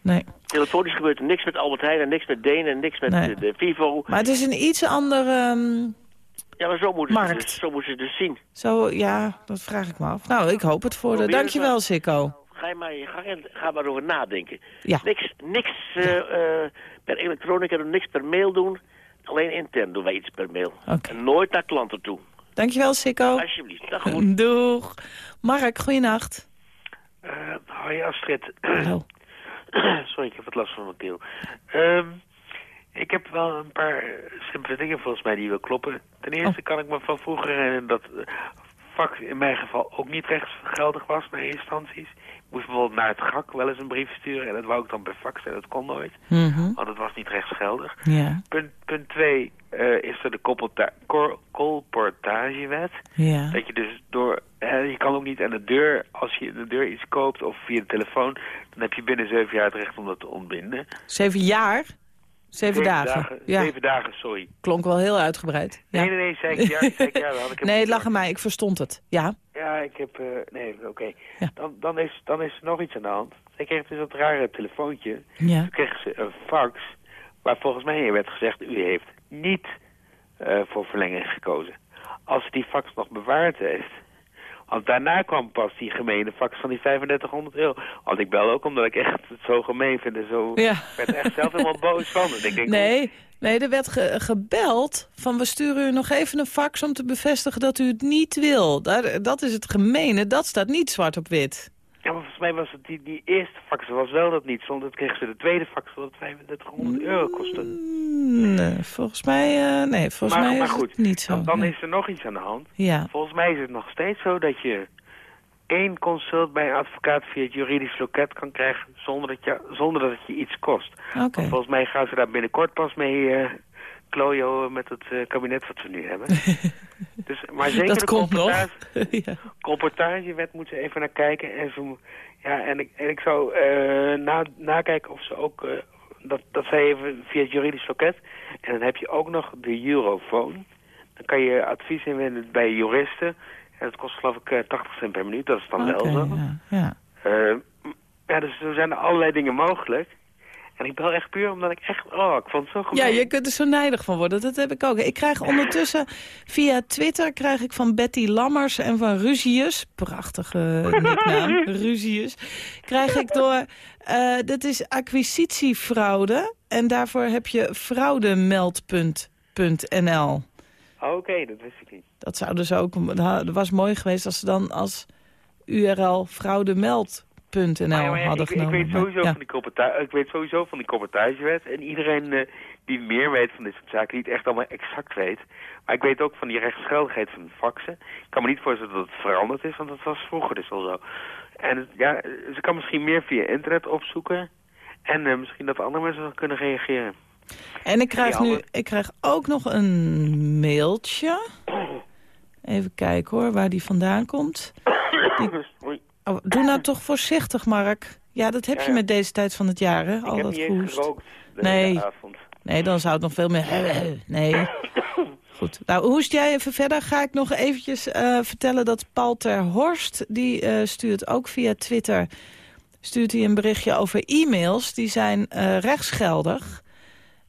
Nee. Telefonisch gebeurt er niks met Albert Heijn en niks met Deen en niks met Nee. de, de Vivo. Maar het is een iets ander... ehm, Ja, maar zo moeten, ze dus, zo moeten ze dus zien. Zo, ja, dat vraag ik me af. Nou, ik hoop het voor de... Probeer het Dankjewel, maar. Sikko. Ga je maar en ga maar over nadenken. Ja. Niks, niks eh, eh, per elektronica doen, niks per mail doen. Alleen intern doen wij iets per mail. Oké. En nooit naar klanten toe. Dankjewel, Sikko. Alsjeblieft. Dag goed. Doeg. Mark, goeienacht. Uh, hoi Astrid. Hallo. Sorry, ik heb wat last van mijn keel. Ehm, heb wel een paar eh, simpele dingen volgens mij die wel kloppen. Ten eerste kan ik me van vroeger herinneren dat eh, vak in mijn geval ook niet rechtsgeldig was naar instanties. Ik moest bijvoorbeeld naar het GAK wel eens een brief sturen en dat wou ik dan per fax en dat kon nooit. Mhm. Want het was niet rechtsgeldig. Ja. Punt, punt twee, eh, eh, is er de colportagewet. Dat je dus door... hè, je kan ook niet aan de deur, als je in de deur iets koopt of via de telefoon... dan heb je binnen zeven jaar het recht om dat te ontbinden. Zeven jaar? Zeven, dagen. Ja, Zeven dagen, sorry. klonk wel heel uitgebreid. Ja. Nee, nee, nee, zei ik ja, zei ik ja, ik nee, het lag aan mij. Ik verstond het. Ja. Ja, ik heb... eh, nee, oké. Ja. Dan, dan, is, dan is er nog iets aan de hand. Zij kreeg dus dat rare telefoontje. Ja. Toen kreeg ze een fax waar volgens mij werd gezegd... u heeft niet eh, voor verlenging gekozen. Als ze die fax nog bewaard heeft... Want daarna kwam pas die gemene fax van die 3500 euro. Want ik bel ook omdat ik echt het zo gemeen vind en zo... Ja. Ik werd echt zelf helemaal boos van. En ik denk, Nee, nee, er werd ge- gebeld van we sturen u nog even een fax om te bevestigen dat u het niet wil. Daar, dat is het gemene, dat staat niet zwart op wit. Ja, maar volgens mij was het die, die eerste fax was wel dat niet. Zonder kreeg ze de tweede fax wat 3500 euro kostte. Mm, Nee, volgens mij, eh, nee, volgens maar, mij maar is goed, niet zo. dan, dan nee. is er nog iets aan de hand. Ja, Volgens mij is het nog steeds zo dat je één consult bij een advocaat via het juridisch loket kan krijgen zonder dat, je, zonder dat het je iets kost. oké. Want volgens mij gaan ze daar binnenkort pas mee eh klooien met het eh, kabinet wat we nu hebben. dus, maar zeker Dat de komt nog. ja. colportagewet moeten ze even naar kijken. En, ze, mo- ja, en, ik, en ik zou eh, na, nakijken of ze ook... eh, dat, dat zij even via het juridisch loket. En dan heb je ook nog de Eurofoon. Dan kan je advies inwinnen bij juristen. En dat kost geloof ik eh, 80 cent per minuut. Dat is dan wel zo. ja, ja. Ja, dus er zijn er allerlei dingen mogelijk. En ik bel echt puur omdat ik echt... Oh, ik vond het zo Ja, gemeen. je kunt er zo nijdig van worden. Dat heb ik ook. Ik krijg ondertussen via Twitter krijg ik van Betty Lammers en van Ruzius, prachtige nicknaam, Ruzius, krijg ik door, eh dit is acquisitiefraude en daarvoor heb je fraudemeld.nl. Oké, dat wist ik niet. Dat zou dus ook, dat was mooi geweest als ze dan als URL fraudemeld.nl Ja, hadden ik, weet sowieso Ja. van die ik weet sowieso van die. En iedereen eh, die meer weet van dit soort zaken, die het echt allemaal exact weet. Maar ik weet ook van die rechtsgeldigheid van faxen. Ik kan me niet voorstellen dat het veranderd is, want dat was vroeger dus al zo. En het- ja, ze kan misschien meer via internet opzoeken. En eh, misschien dat andere mensen kunnen reageren. En ik krijg nu, ik krijg ook nog een mailtje. Even kijken hoor, waar die vandaan komt. Oh, doe nou toch voorzichtig, Mark. Ja, dat heb Ja, je met deze tijd van het jaar, hè? ik Al heb dat niet gehoest. gerookt de Nee. hele avond. Nee, dan zou het nog veel meer... Nee. Goed. Nou, hoest jij even verder? Ga ik nog eventjes eh, vertellen dat Paul ter Horst... die eh, stuurt ook via Twitter... stuurt hij een berichtje over e-mails. Die zijn eh, rechtsgeldig.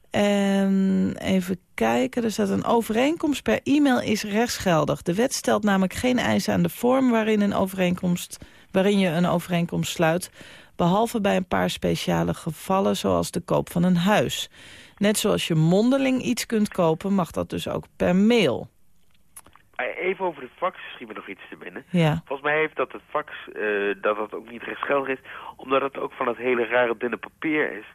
En even kijken, er staat een overeenkomst per e-mail is rechtsgeldig. De wet stelt namelijk geen eisen aan de vorm waarin, een overeenkomst, waarin je een overeenkomst sluit... behalve bij een paar speciale gevallen, zoals de koop van een huis. Net zoals je mondeling iets kunt kopen, mag dat dus ook per mail. Even over de fax schiet me nog iets te binnen. Ja, Volgens mij heeft dat het fax, eh, dat dat ook niet rechtsgeldig is, omdat het ook van het hele rare dunne papier is.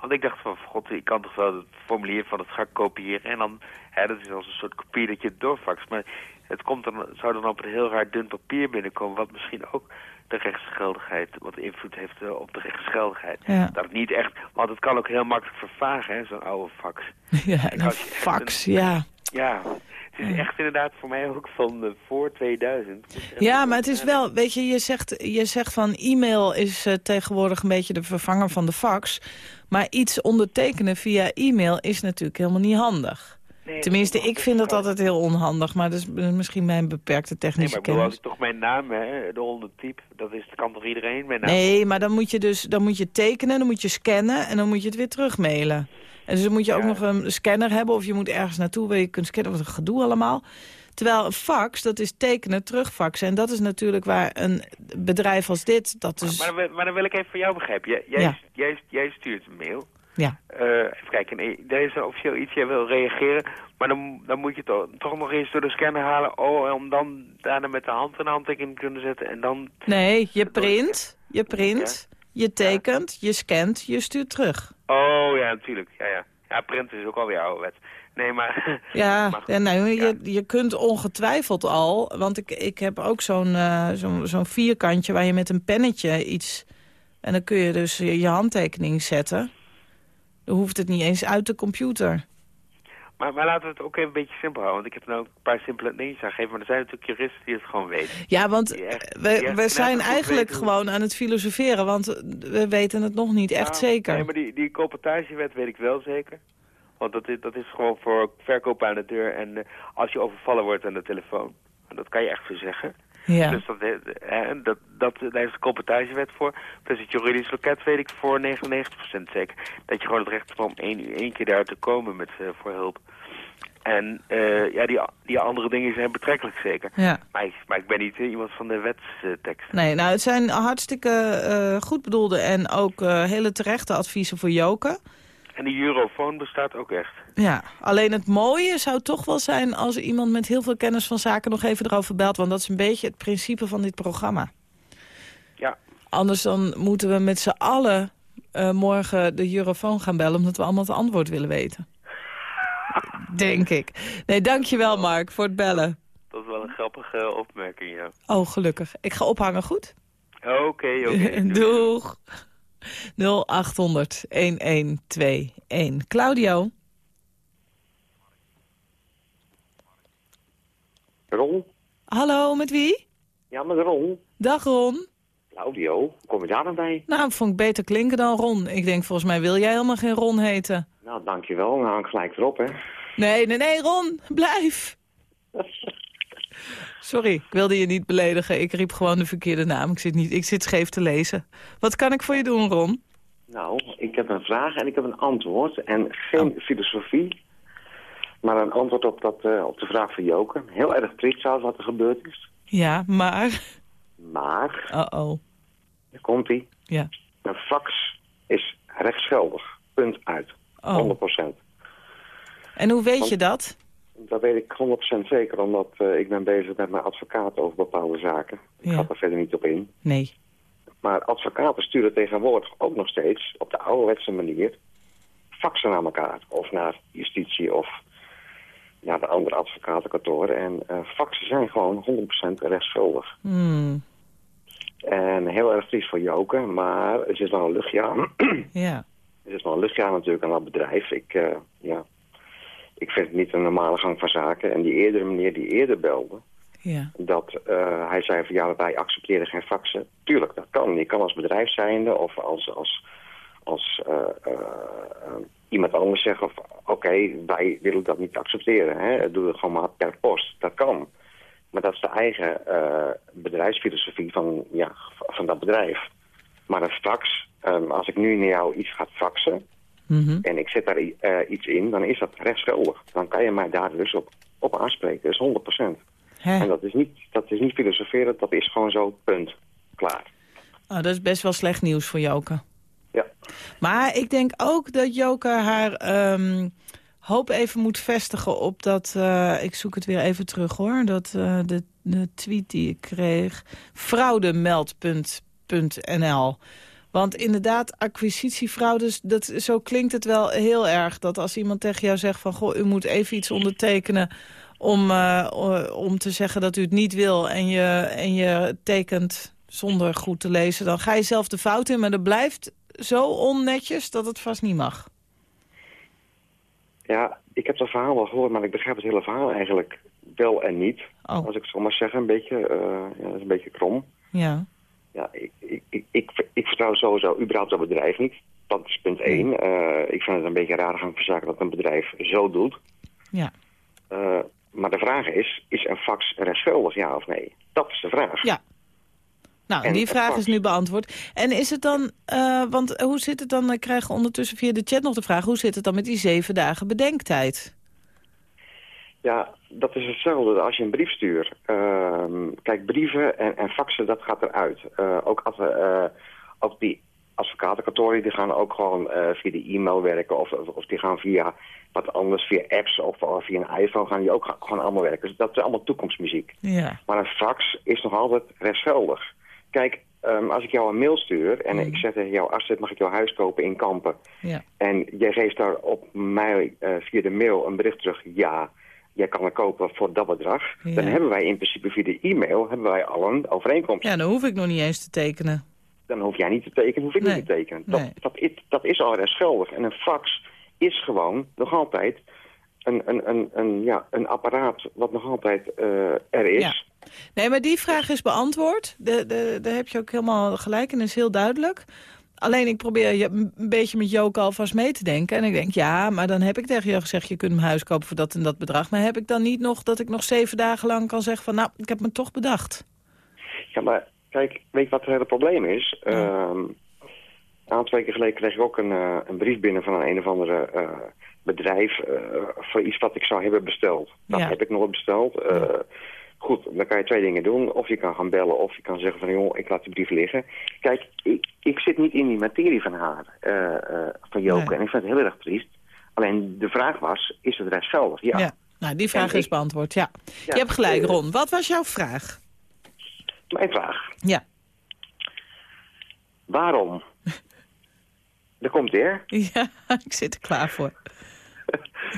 Want ik dacht van, god, ik kan toch wel het formulier van het gat kopiëren en dan, hè, dat is als een soort kopie dat je doorfaxt. Maar het komt dan, zou dan op een heel raar dun papier binnenkomen, wat misschien ook de rechtsgeldigheid, wat invloed heeft eh, op de rechtsgeldigheid. Ja. Dat niet echt, want het kan ook heel makkelijk vervagen, hè, zo'n oude fax. ja En een fax, een- ja. Ja, het is echt inderdaad voor mij ook van eh, voor 2000. Het is echt- Ja, maar het is wel, weet je, je zegt, je zegt van e-mail is eh, tegenwoordig een beetje de vervanger van de fax. Maar iets ondertekenen via e-mail is natuurlijk helemaal niet handig. Nee, Tenminste, ik vind dat altijd heel onhandig, maar dat is eh, misschien mijn beperkte Nee, technische maar bedoel, als kennis. ik toch mijn naam, hè, de honderd type, dat, is, dat kan toch iedereen mijn naam? Nee, maar dan moet je dus dan moet je tekenen, dan moet je scannen en dan moet je het weer terugmailen. En dus dan moet je ook nog een scanner hebben of je moet ergens naartoe waar je kunt scannen. Wat een gedoe allemaal. Terwijl een fax, dat is tekenen, terugfaxen. En dat is natuurlijk waar een bedrijf als dit, dat is... Maar, dan, wil- maar dan wil ik even van jou begrijpen. Jij, jij, Ja. jij, jij stuurt een mail. Ja. Eh, even kijken, er is officieel iets, jij wil reageren. Maar dan, dan moet je toch, toch nog eens door de scanner halen. Oh, om dan daarna met de hand een handtekening te kunnen zetten. En dan... Nee, je print, je print, je tekent, je scant, je stuurt terug. Oh, ja, natuurlijk. Ja, ja. Ja, printen is ook alweer ouderwets. Nee, maar... Ja, maar ja, nou, Ja. Je, je kunt ongetwijfeld al, want ik, ik heb ook zo'n eh, zo'n zo'n vierkantje waar je met een pennetje iets... En dan kun je dus je, je handtekening zetten. Dan hoeft het niet eens uit de computer. Maar, maar laten we het ook even een beetje simpel houden. Want ik heb nou een paar simpele dingetjes aangegeven. Maar er zijn natuurlijk juristen die het gewoon weten. Ja, want echt- we, we zijn eigenlijk gewoon aan het filosoferen, want we weten het nog niet echt Nou, zeker. Nee, maar die, die weet ik wel zeker. Want dat is, dat is gewoon voor verkoop aan de deur en eh, als je overvallen wordt aan de telefoon. Dat kan je echt zo zeggen. Ja. Dus dat, hè, dat, dat, daar is de colportagewet voor. Plus het juridisch loket weet ik voor 99% zeker. Dat je gewoon het recht hebt om één, één keer daar te komen met, eh, voor hulp. En eh, ja, die, die andere dingen zijn betrekkelijk zeker. Ja. Maar, ik, maar ik ben niet eh, iemand van de wetstekst. Nee, nou, het zijn hartstikke goed bedoelde en ook hele terechte adviezen voor Joken. En die Eurofoon bestaat ook echt. Ja, alleen het mooie zou toch wel zijn als iemand met heel veel kennis van zaken nog even erover belt. Want dat is een beetje het principe van dit programma. Ja. Anders dan moeten we met z'n allen eh, morgen de Eurofoon gaan bellen... omdat we allemaal het antwoord willen weten. Denk ik. Nee, dankjewel Mark voor het bellen. Dat is wel een grappige opmerking, ja. Oh, gelukkig. Ik ga ophangen, goed? Oké, oké. Doeg. 0800 1121. Claudio. Ron? Hallo, met wie? Ja, met Ron. Dag Ron. Claudio, kom je daar dan bij? Nou, vond ik beter klinken dan Ron. Ik denk, volgens mij wil jij helemaal geen Ron heten. Nou, dankjewel. Nou, ik gelijk erop, hè. Nee, nee, nee, Ron, blijf. Sorry, ik wilde je niet beledigen. Ik riep gewoon de verkeerde naam. Ik zit, niet, ik zit scheef te lezen. Wat kan ik voor je doen, Ron? Nou, ik heb een vraag en ik heb een antwoord. En geen filosofie, maar een antwoord op, dat, eh, op de vraag van Joke. Heel erg triest zelfs wat er gebeurd is. Ja, maar... Maar, Uh-oh. daar komt hij. Ja. Een fax is rechtsgeldig. Punt uit. Oh. 100%. En hoe weet je dat? Dat weet ik 100% zeker, omdat eh, ik ben bezig met mijn advocaat over bepaalde zaken. Ik Ja. ga er verder niet op in. Nee. Maar advocaten sturen tegenwoordig ook nog steeds op de ouderwetse manier faxen naar elkaar. Of naar justitie of naar de andere advocatenkantoren. En eh, faxen zijn gewoon 100% rechtsschuldig. Hmm. En heel erg triest voor Joke, maar er zit wel een luchtje aan. Ja. er zit wel een luchtje aan natuurlijk aan dat bedrijf. Ik, eh, ja, ik vind het niet een normale gang van zaken. En die eerdere meneer die eerder belde, Ja. dat eh, hij zei van ja, wij accepteren geen faxen. Tuurlijk, dat kan. Je kan als bedrijf zijnde of als, als, als eh, eh, iemand anders zeggen of oké, wij willen dat niet accepteren. Hè? Doe het gewoon maar per post. Dat kan. Maar dat is de eigen bedrijfsfilosofie van, ja, van dat bedrijf. Maar een fax, ehm, als ik nu naar jou iets ga faxen Mhm. en ik zet daar eh, iets in, dan is dat rechtsgeldig. Dan kan je mij daar dus op, op aanspreken. Dat is 100%. Hè? En dat is, niet, dat is niet filosoferen, dat is gewoon zo, punt. Klaar. Oh, dat is best wel slecht nieuws voor Joke. Ja. Maar ik denk ook dat Joke haar ehm, hoop even moet vestigen op dat... eh, ik zoek het weer even terug hoor. Dat, eh, de, de tweet die ik kreeg. fraudemeld.nl Want inderdaad, acquisitiefraudes, dat, zo klinkt het wel heel erg. Dat als iemand tegen jou zegt van... goh, u moet even iets ondertekenen om, eh, om te zeggen dat u het niet wil... en je, en je tekent zonder goed te lezen... dan ga je zelf de fout in, maar dat blijft zo onnetjes dat het vast niet mag. Ja, ik heb dat verhaal wel gehoord, maar ik begrijp het hele verhaal eigenlijk wel en niet. Oh. Als ik het zo maar zeggen, een beetje, eh, ja, dat is een beetje krom. Ja, Ja, ik, ik, ik, ik, ik vertrouw sowieso überhaupt dat bedrijf niet. Dat is punt één. Eh, ik vind het een beetje een rare gang van zaken dat een bedrijf zo doet. ja. Eh, maar de vraag is, is een fax rechtsgeldig, ja of nee? Dat is de vraag. Ja. Nou, En die vraag fax. is nu beantwoord. En is het dan, eh, want hoe zit het dan, ik krijg ondertussen via de chat nog de vraag... hoe zit het dan met die zeven dagen bedenktijd? Ja, dat is hetzelfde als je een brief stuurt. Ehm, kijk, brieven en, en faxen, dat gaat eruit. Eh, ook, als, eh, die advocatenkantoren, die gaan ook gewoon eh, via de e-mail werken... Of, of, of die gaan via wat anders, via apps of, of via een iPhone... gaan die ook gewoon allemaal werken. Dus dat is allemaal toekomstmuziek. Ja. Maar een fax is nog altijd rechtsgeldig. Kijk, ehm, als ik jou een mail stuur en ik zeg tegen jou... Astrid, mag ik jouw huis kopen in Kampen? Ja. En jij geeft daar op mij via de mail een bericht terug... ja, jij kan het kopen voor dat bedrag. Ja. Dan hebben wij in principe via de e-mail hebben wij al een overeenkomst. ja, dan hoef ik nog niet eens te tekenen. Dan hoef jij niet te tekenen, hoef ik Nee. niet te tekenen. Dat, Nee. dat, is, dat is al rechtsgeldig. En een fax is gewoon nog altijd een, een, een, een, ja, een apparaat wat nog altijd eh, er is. Ja. Nee, maar die vraag is beantwoord. De, de, daar heb je ook helemaal gelijk en is heel duidelijk. Alleen ik probeer je een beetje met Joke alvast mee te denken. En ik denk, ja, maar dan heb ik tegen jou gezegd... je kunt mijn huis kopen voor dat en dat bedrag. Maar heb ik dan niet nog dat ik nog zeven dagen lang kan zeggen van... nou, ik heb me toch bedacht. Ja, maar kijk, weet je wat het hele probleem is? Ehm, een aantal weken geleden kreeg ik ook een, eh, een brief binnen van een een of andere eh, bedrijf... eh, voor iets wat ik zou hebben besteld. Dat Ja. heb ik nooit besteld. Eh, Goed, dan kan je twee dingen doen. Of je kan gaan bellen, of je kan zeggen van... joh, ik laat die brief liggen. Kijk, ik, ik zit niet in die materie van haar, eh, eh, van Joke. Nee. En ik vind het heel erg triest. Alleen de vraag was, is het rechtsgeldig? Ja. Ja. Nou, die vraag En is ik- beantwoord, ja. Ja, je hebt gelijk, eh, Ron. Wat was jouw vraag? Mijn vraag. Ja. Waarom? Daar komt weer. Ja, ik zit er klaar voor.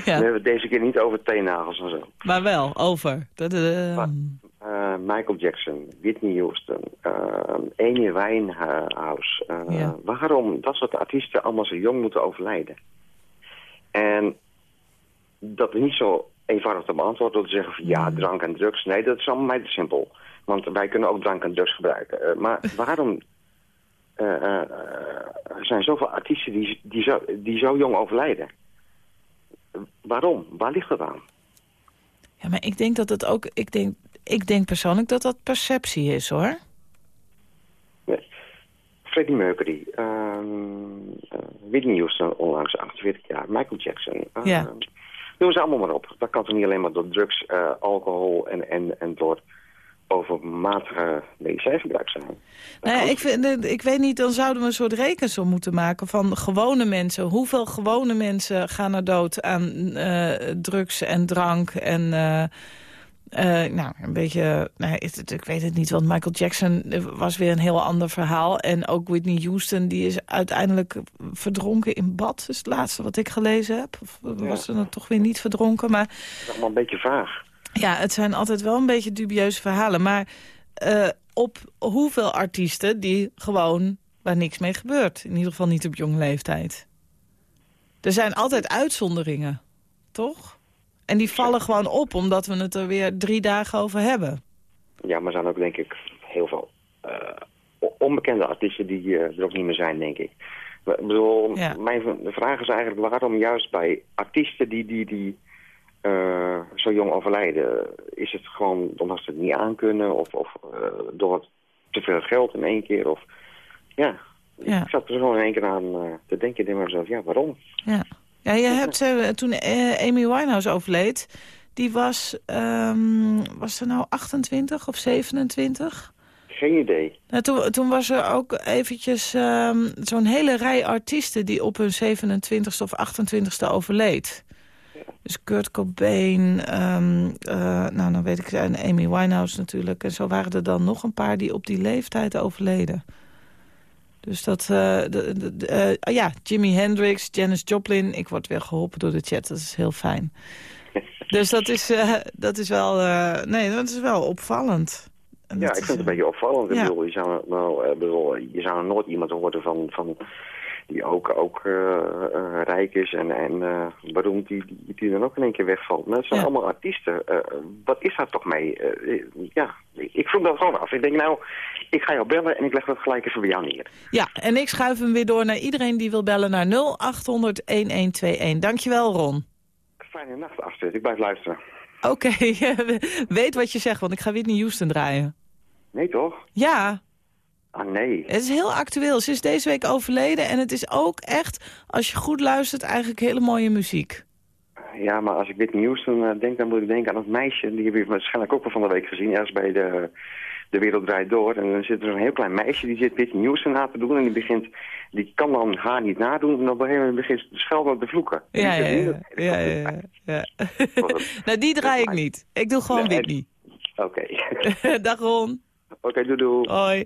We hebben het deze keer niet over teennagels en zo. maar wel, over. Dat, eh? Eh, Michael Jackson, Whitney Houston, uh, Amy Winehouse. eh, Ja. Waarom dat soort artiesten allemaal zo jong moeten overlijden? En dat is niet zo eenvoudig te beantwoorden door te zeggen van ja, drank en drugs. Nee, dat is allemaal mij te simpel. Want wij kunnen ook drank en drugs gebruiken. Maar waarom eh, zijn zoveel artiesten die, die, zo, die zo jong overlijden? Waarom? Waar ligt dat aan? ja, maar ik denk dat het ook... Ik denk, ik denk persoonlijk dat dat perceptie is, hoor. Nee. Freddie Mercury, eh, Whitney Houston, onlangs 48 jaar, Michael Jackson. ehm, Ja. Noem ze allemaal maar op. Dat kan toch niet alleen maar door drugs, eh, alcohol en, en, en door overmatige medicijngebruik zijn. Nee, ik, vind, eh, ik weet niet, dan zouden we een soort rekensom moeten maken van gewone mensen. Hoeveel gewone mensen gaan er dood aan eh, drugs en drank en... eh, nou, een beetje, het- ik weet het niet, want Michael Jackson was weer een heel ander verhaal. En ook Whitney Houston, die is uiteindelijk verdronken in bad. Dat is het laatste wat ik gelezen heb. Of was ze dan toch weer niet verdronken, maar... Dat is allemaal een beetje vaag. Ja, het zijn altijd wel een beetje dubieuze verhalen. Maar eh, op hoeveel artiesten die gewoon waar niks mee gebeurt? In ieder geval niet op jonge leeftijd. Er zijn altijd uitzonderingen, toch? En die vallen gewoon op omdat we het er weer drie dagen over hebben. Ja, maar er zijn ook denk ik heel veel eh, onbekende artiesten die eh, er ook niet meer zijn, denk ik. Ik bedoel, Ja. mijn vraag is eigenlijk waarom juist bij artiesten die, die, die eh, zo jong overlijden, is het gewoon omdat ze het niet aankunnen of, of eh, door te veel geld in één keer? Of, ja. Ja. ik zat er gewoon in één keer aan eh, te denken, denk maar mezelf, ja, waarom? Ja, ja je hebt toen Amy Winehouse overleed... die was, ehm, was ze nou 28 of 27? Geen idee. Nou, toen, toen was er ook eventjes ehm, zo'n hele rij artiesten... die op hun 27ste of 28ste overleed. Dus Kurt Cobain, ehm, eh, nou dan weet ik, en Amy Winehouse natuurlijk. En zo waren er dan nog een paar die op die leeftijd overleden. Dus dat, eh, de, de- de, eh, ja, Jimi Hendrix, Janis Joplin. Ik word weer geholpen door de chat, dat is heel fijn. Dus dat is, dat is wel, nee, dat is wel opvallend. En Ja, ik is, vind het een beetje opvallend. Ik ja. bedoel, je, zou, nou, bedoel, je zou nooit iemand horen van, van die ook, ook eh, eh, rijk is en, en eh, beroemd, die, die, die dan ook in één keer wegvalt. Maar het zijn Ja. allemaal artiesten. Wat is daar toch mee? Ja, ik vroeg dat gewoon af. Ik denk, nou, ik ga jou bellen en ik leg dat gelijk even bij jou neer. Ja, en ik schuif hem weer door naar iedereen die wil bellen naar 0800-1121. Dankjewel, Ron. Fijne nacht, Astrid. Ik blijf luisteren. Oké, weet wat je zegt, want ik ga Whitney Houston draaien. Nee, toch? Ja, Ah, nee. het is heel actueel. Ze is deze week overleden en het is ook echt, als je goed luistert, eigenlijk hele mooie muziek. Ja, maar als ik dit nieuws dan eh, denk, dan moet ik denken aan het meisje. Die heb je waarschijnlijk ook wel van de week gezien. Ergens bij de, de Wereld Draait Door. En dan zit er zo'n heel klein meisje, die zit dit nieuws na te doen. En die, begint, die kan dan haar niet nadoen. En op een gegeven moment begint ze te schelden en te vloeken. En Ja, ja, ja. "Nee, dat- ja, ja, ja, ja. nou, die draai ik niet. Ik doe gewoon Nee. Whitney. Oké. Dag Ron. Oké, doei doei. Hoi.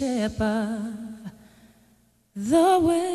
step of the way.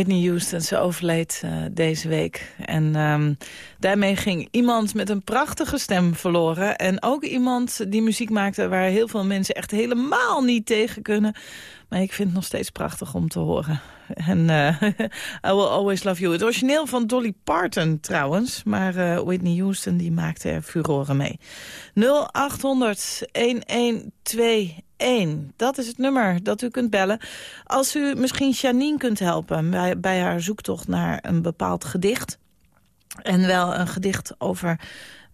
Whitney Houston, ze overleed eh, deze week. En ehm, daarmee ging iemand met een prachtige stem verloren. En ook iemand die muziek maakte waar heel veel mensen echt helemaal niet tegen kunnen. Maar ik vind het nog steeds prachtig om te horen. En eh, I Will Always Love You. Het origineel van Dolly Parton trouwens. Maar eh, Whitney Houston die maakte er furoren mee. 0800-1121. Dat is het nummer dat u kunt bellen. Als u misschien Janine kunt helpen bij haar zoektocht naar een bepaald gedicht. En wel een gedicht over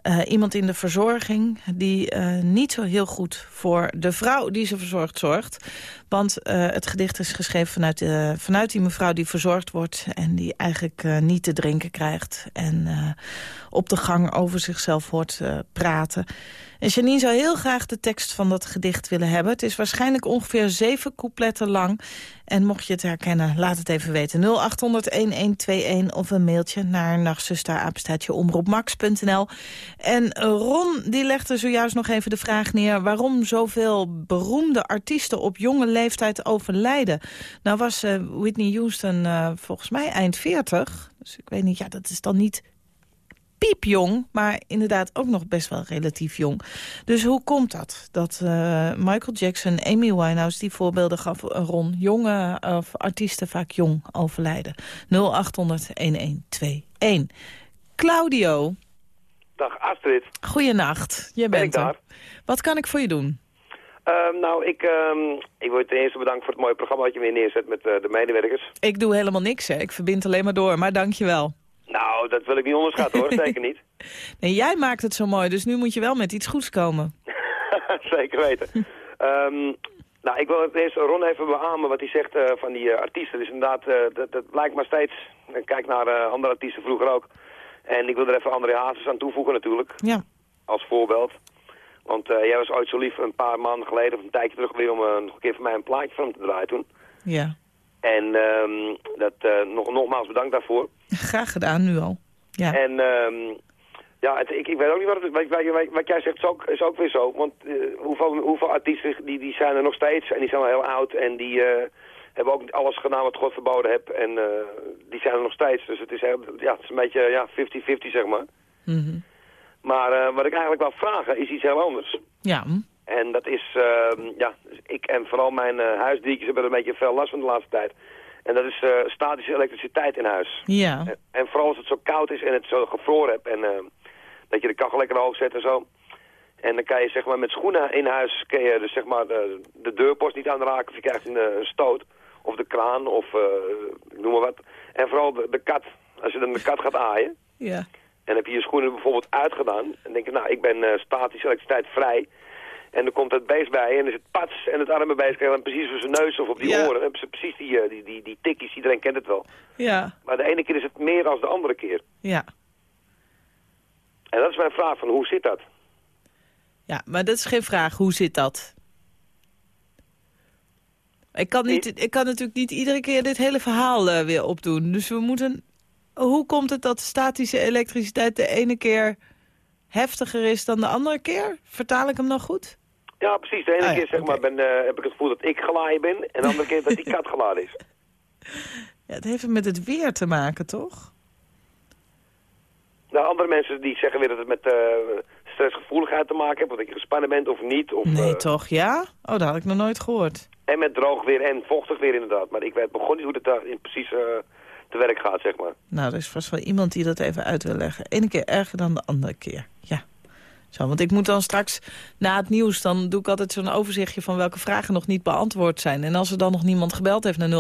uh, iemand in de verzorging... die uh, niet zo heel goed voor de vrouw die ze verzorgt zorgt. Want uh, het gedicht is geschreven vanuit, vanuit die mevrouw die verzorgd wordt... en die eigenlijk niet te drinken krijgt. En op de gang over zichzelf hoort praten. En Janine zou heel graag de tekst van dat gedicht willen hebben. Het is waarschijnlijk ongeveer zeven coupletten lang. En mocht je het herkennen, laat het even weten. 0800-1121 of een mailtje naar nachtzusterapenstaatje omroepmax.nl. En Ron die legde zojuist nog even de vraag neer... waarom zoveel beroemde artiesten op jonge leeftijd overlijden. Nou was uh, Whitney Houston uh, volgens mij eind 40. Dus ik weet niet, ja, dat is dan niet piepjong, maar inderdaad ook nog best wel relatief jong. Dus hoe komt dat? Dat uh, Michael Jackson, Amy Winehouse die voorbeelden gaf... Ron, jonge of artiesten vaak jong overlijden. 0800-1121. Claudio. Dag Astrid. Goeienacht, je Ben bent ik er. daar? Wat kan ik voor je doen? Ehm, nou, ik, ehm, ik wil je ten eerste bedanken voor het mooie programma dat je weer neerzet met eh, de medewerkers. Ik doe helemaal niks, hè. Ik verbind alleen maar door, maar dank je wel. Nou, dat wil ik niet onderschatten hoor, zeker niet. Nee, jij maakt het zo mooi, dus nu moet je wel met iets goeds komen. zeker weten. Ehm, nou, ik wil het eerst Ron even beamen wat hij zegt eh, van die eh, artiesten. Dus inderdaad, dat, dat lijkt maar steeds. Ik kijk naar andere artiesten vroeger ook. En ik wil er even André Hazes aan toevoegen natuurlijk, Ja. als voorbeeld. Want eh, jij was ooit zo lief een paar maanden geleden, of een tijdje terug weer, om eh, nog een keer voor mij een plaatje van hem te draaien toen. Ja. En ehm, dat, eh, nog, nogmaals bedankt daarvoor. Graag gedaan, nu al. Ja. En ehm, ja, het, ik, ik weet ook niet wat, het, wat, wat, wat jij zegt is ook, is ook weer zo. Want hoeveel, hoeveel artiesten die, die zijn er nog steeds en die zijn al heel oud en die hebben ook alles gedaan wat God verboden heeft. En die zijn er nog steeds. Dus het is, heel, ja, het is een beetje ja, 50-50 zeg maar. Mhm. Maar eh, wat ik eigenlijk wil vragen is iets heel anders. Ja. En dat is, ehm, ja, ik en vooral mijn eh, huisdiertjes hebben er een beetje veel last van de laatste tijd. En dat is eh, statische elektriciteit in huis. Ja. En, en vooral als het zo koud is en het zo gevroren hebt en eh, dat je de kachel lekker hoog zet en zo. En dan kan je zeg maar met schoenen in huis, kun je dus zeg maar de, de deurpost niet aanraken of je krijgt een, een stoot. Of de kraan of eh, ik noem maar wat. En vooral de, de kat, als je dan de kat gaat aaien. Ja. En heb je je schoenen bijvoorbeeld uitgedaan. En denk je, nou, ik ben eh statische elektriciteit vrij. En dan komt het beest bij en dan is het pats. En het arme beest krijgt dan precies voor zijn neus of op die Ja. oren. Dan hebben ze precies die, eh, die, die, die tikkies. Iedereen kent het wel. Ja. Maar de ene keer is het meer dan de andere keer. Ja. En dat is mijn vraag van hoe zit dat? Ja, maar dat is geen vraag. Hoe zit dat? Ik kan, niet, ik kan natuurlijk niet iedere keer dit hele verhaal eh, weer opdoen. Dus we moeten... Hoe komt het dat statische elektriciteit de ene keer heftiger is dan de andere keer? Vertaal ik hem nog goed? Ja, precies. De ene Ah, ja, keer zeg maar, ben, eh, heb ik het gevoel dat ik geladen ben. En de andere keer dat die kat geladen is. Ja, het heeft met het weer te maken, toch? Nou, andere mensen die zeggen weer dat het met eh, stressgevoeligheid te maken heeft. Of dat je gespannen bent of niet. Of, Nee, eh, toch? Ja? Oh, dat had ik nog nooit gehoord. En met droog weer en vochtig weer inderdaad. Maar ik weet begon niet hoe dat daar in precies te werk gaat, zeg maar. Nou, er is vast wel iemand die dat even uit wil leggen. Ene keer erger dan de andere keer. Ja. Zo, want ik moet dan straks, na het nieuws, dan doe ik altijd zo'n overzichtje van welke vragen nog niet beantwoord zijn. En als er dan nog niemand gebeld heeft naar 0800-1121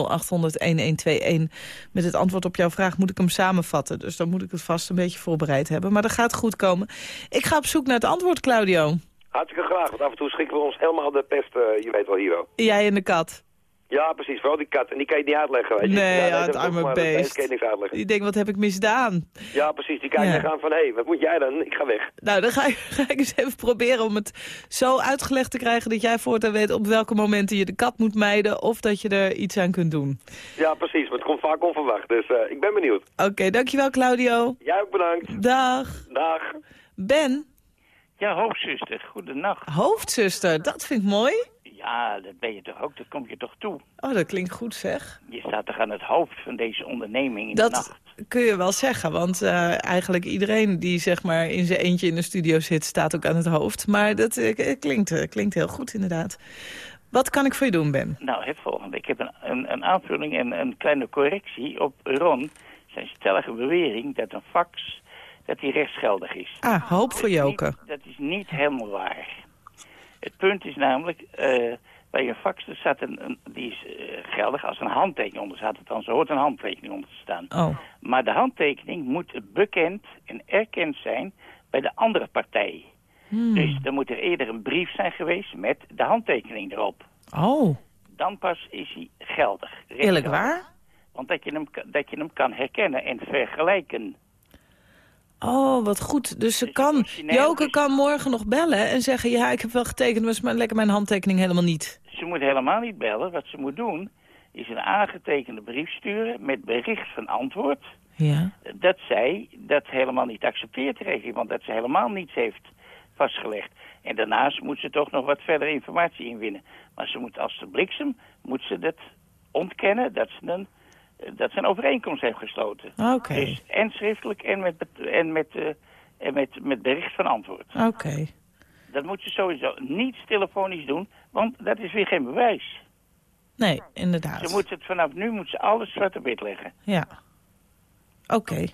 met het antwoord op jouw vraag, moet ik hem samenvatten. Dus dan moet ik het vast een beetje voorbereid hebben. Maar dat gaat goed komen. Ik ga op zoek naar het antwoord, Claudio. Hartstikke graag, want af en toe schikken we ons helemaal de pest, eh, je weet wel, Hiro. Jij en de kat. Ja, precies. Vooral die kat. En die kan je niet uitleggen, weet je. Nee, ja, dat het arme beest. Dat kan je niks uitleggen. Die denkt, wat heb ik misdaan? Ja, precies. Die kijkt Ja. ja. aan van, hé, hey, wat moet jij dan? Ik ga weg. Nou, dan ga ik, ga ik eens even proberen om het zo uitgelegd te krijgen... dat jij voortaan weet op welke momenten je de kat moet mijden... of dat je er iets aan kunt doen. Ja, precies. Maar het komt vaak onverwacht. Dus eh, ik ben benieuwd. Oké, dankjewel Claudio. Jij ook bedankt. Dag. Dag. Ben, Ja, hoofdzuster, goedenacht. hoofdzuster, dat vind ik mooi. Ja, dat ben je toch ook, dat kom je toch toe. Oh, dat klinkt goed zeg. Je staat toch aan het hoofd van deze onderneming in de Dat nacht. kun je wel zeggen, want eh, eigenlijk iedereen die zeg maar in zijn eentje in de studio zit... staat ook aan het hoofd. Maar dat eh, klinkt, eh, klinkt heel goed inderdaad. Wat kan ik voor je doen, Ben? Nou, het volgende. Ik heb een, een, een aanvulling en een kleine correctie op Ron. Zijn stellige bewering dat een fax dat die rechtsgeldig is. Ah, hoop voor Joke. Dat is niet helemaal waar. Het punt is namelijk, eh, bij een fax er een, een- die is eh, geldig als een handtekening onder staat. Het dan zo hoort een handtekening onder te staan. Oh, Maar de handtekening moet bekend en erkend zijn bij de andere partij. Hmm. Dus er moet er eerder een brief zijn geweest met de handtekening erop. oh Dan pas is hij geldig. eerlijk waar? Want dat je, hem, dat je hem kan herkennen en vergelijken. Oh, wat goed. Dus ze kan, Joke is- kan morgen nog bellen en zeggen... ja, ik heb wel getekend, maar is maar lekker mijn handtekening helemaal niet. Ze moet helemaal niet bellen. Wat ze moet doen, is een aangetekende brief sturen met bericht van antwoord. Ja. Dat zij dat helemaal niet accepteert, tegen want dat ze helemaal niets heeft vastgelegd. En daarnaast moet ze toch nog wat verder informatie inwinnen. Maar ze moet als de bliksem, moet ze dat ontkennen dat ze een, dat ze een overeenkomst heeft gesloten. Oké, Dus en schriftelijk en met, en met, eh, en met, met bericht van antwoord. oké. Dat moet je sowieso niet telefonisch doen, want dat is weer geen bewijs. Nee, inderdaad. Ze moet het vanaf nu moet ze alles zwart op wit leggen. Ja. Oké.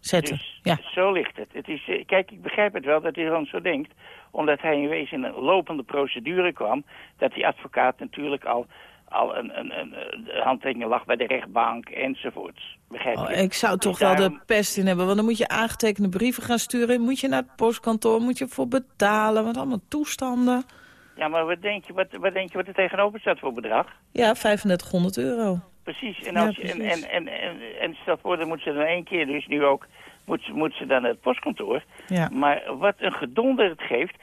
Zetten. Dus Ja. zo ligt het. het is, eh, kijk, ik begrijp het wel dat hij dan zo denkt. Omdat hij in wezen in een lopende procedure kwam. Dat die advocaat natuurlijk al, al een, een, een, een handtekening lag bij de rechtbank enzovoorts. Begrijp je? Oh, ik zou Dus toch wel daarom- de pest in hebben. Want dan moet je aangetekende brieven gaan sturen. Moet je naar het postkantoor, moet je voor betalen. Wat allemaal toestanden. Ja, maar wat denk, je, wat, wat denk je wat er tegenover staat voor bedrag? Ja, 3500 euro. Precies. En, Ja, als, je- en, precies. en, en, en, en stel voor, dan moet ze dan één keer, dus nu ook, moet, ze- moet ze dan naar het postkantoor. Ja. Maar wat een gedonder het geeft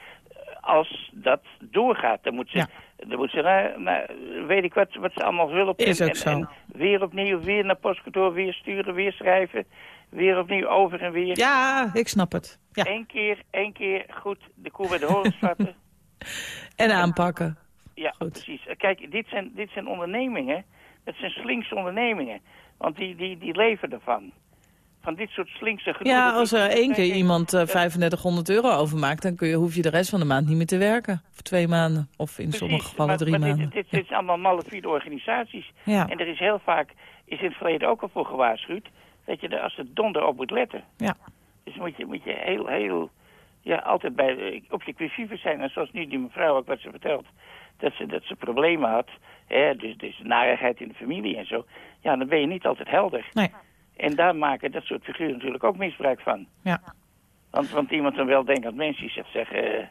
als dat doorgaat. Dan moet ze, Ja. dan moet ze naar, naar- weet ik wat, wat ze allemaal willen. Is en, ook zo. en weer opnieuw, weer naar het postkantoor, weer sturen, weer schrijven. Weer opnieuw over en weer. Ja, ik snap het. Ja. Eén keer, één keer goed de koe bij de horens vatten. En aanpakken. Ja, Goed. precies. Kijk, dit zijn, dit zijn ondernemingen. Dat zijn slinkse ondernemingen. Want die, die, die leven ervan. Van dit soort slinkse gedoe. Ja, als er één keer iemand eh, 3500 euro overmaakt... dan kun je, hoef je de rest van de maand niet meer te werken. Of twee maanden. Of in Precies, sommige gevallen maar- drie maar maanden. Dit, dit, dit zijn allemaal malafide organisaties. Ja. En er is heel vaak, is in het verleden ook al voor gewaarschuwd... dat je er als het donder op moet letten. Ja. Dus moet je, moet je heel, heel... Ja, altijd bij, eh, op je quivive zijn. En zoals nu die mevrouw ook wat ze vertelt... dat ze, dat ze problemen had. Hè, dus, dus narigheid in de familie en zo. Ja, dan ben je niet altijd helder. Nee. En daar maken dat soort figuren natuurlijk ook misbruik van. Ja. Want, want iemand dan wel denkt dat mensen die zegt, zeg, eh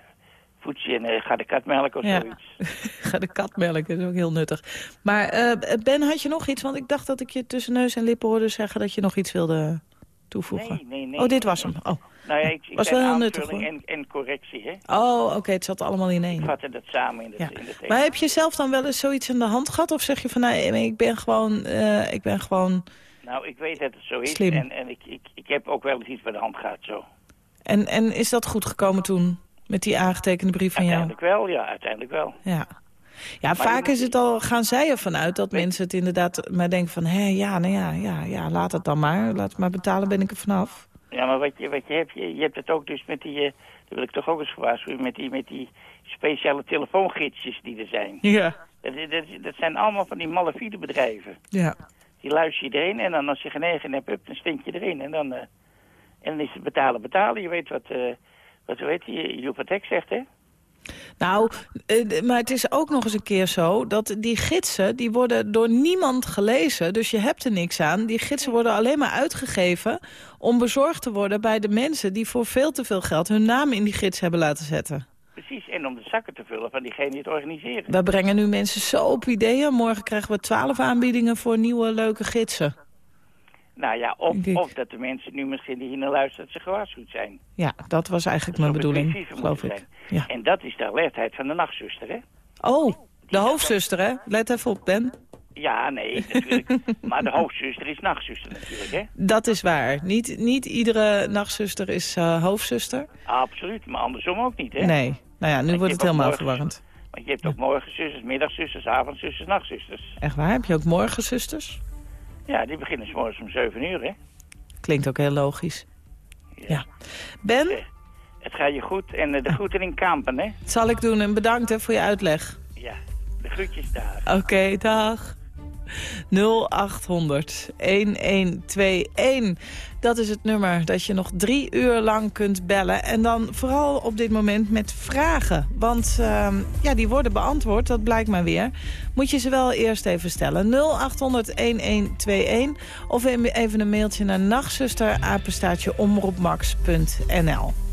voetje en eh, ga de kat melken of Ja. zoiets. Ga de kat melken, dat is ook heel nuttig. Maar eh, Ben, had je nog iets? Want ik dacht dat ik je tussen neus en lippen hoorde zeggen... dat je nog iets wilde toevoegen. Nee, nee, nee. oh, dit was hem. Oh, Nou ja, ik, ik Was wel heel nuttig, En, en correctie, hè. oh oké, het zat allemaal in één. Ik vatte dat samen in de, Ja. in de. Maar heb je zelf dan wel eens zoiets in de hand gehad? Of zeg je van, nee, ik ben gewoon... ik ben gewoon... Nou, ik weet dat het zo is. Slim. En, en ik, ik, ik heb ook wel eens iets bij de hand gehad, zo. En, en is dat goed gekomen toen? Met die aangetekende brief van jou? Uiteindelijk wel, ja, uiteindelijk wel. Ja. Ja, vaak is het al, gaan zij ervan uit dat mensen het inderdaad maar denken van... hé, ja, nou ja, ja, ja, laat het dan maar. Laat het maar betalen, ben ik er vanaf. Ja, maar wat je, wat je hebt, je, je hebt het ook dus met die, eh dat wil ik toch ook eens gewaarschuwen, met die, met die speciale telefoongidsjes die er zijn. Ja. Dat, dat, dat zijn allemaal van die malafide bedrijven. Ja. Die luister je erin en dan als je genegen hebt, hup, dan stink je erin. En dan, eh, en dan is het betalen, betalen. Je weet wat, eh wat heet die, Jupatek zegt, hè? Nou, eh, maar het is ook nog eens een keer zo... dat die gidsen, die worden door niemand gelezen. Dus je hebt er niks aan. Die gidsen worden alleen maar uitgegeven... om bezorgd te worden bij de mensen... die voor veel te veel geld hun naam in die gids hebben laten zetten. Precies, en om de zakken te vullen van diegenen die het organiseren. We brengen nu mensen zo op ideeën. Morgen krijgen we twaalf aanbiedingen voor nieuwe leuke gidsen. Nou ja, of, of dat de mensen nu misschien die hier naar luisteren, dat ze gewaarschuwd zijn. Ja, dat was eigenlijk mijn bedoeling, geloof ik. Ja. En dat is de alertheid van de nachtzuster, hè? Oh, de hoofdzuster, hè? Let even op, Ben. Ja, nee, natuurlijk. maar de hoofdzuster is nachtzuster natuurlijk, hè? Dat is waar. Niet, niet iedere nachtzuster is eh, hoofdzuster. Absoluut, maar andersom ook niet, hè? Nee. Nou ja, nu wordt het helemaal morgen- verwarrend. Want je hebt ook morgenzusters, middagzusters, avondzusters, nachtzusters. Echt waar? Heb je ook morgenzusters? Ja, die beginnen s morgens om 7 uur, hè? Klinkt ook heel logisch. Ja. Ben, Eh, Het gaat je goed en eh, de groeten in Kampen, hè? dat zal ik doen en bedankt hè, voor je uitleg. Ja, de groetjes daar. Oké, dag. 0800 1121. Dat is het nummer dat je nog drie uur lang kunt bellen. En dan vooral op dit moment met vragen. Want ehm, ja, die worden beantwoord, dat blijkt maar weer. Moet je ze wel eerst even stellen. 0800 1121. Of even een mailtje naar nachtzuster, apenstaartje, omroepmax.nl.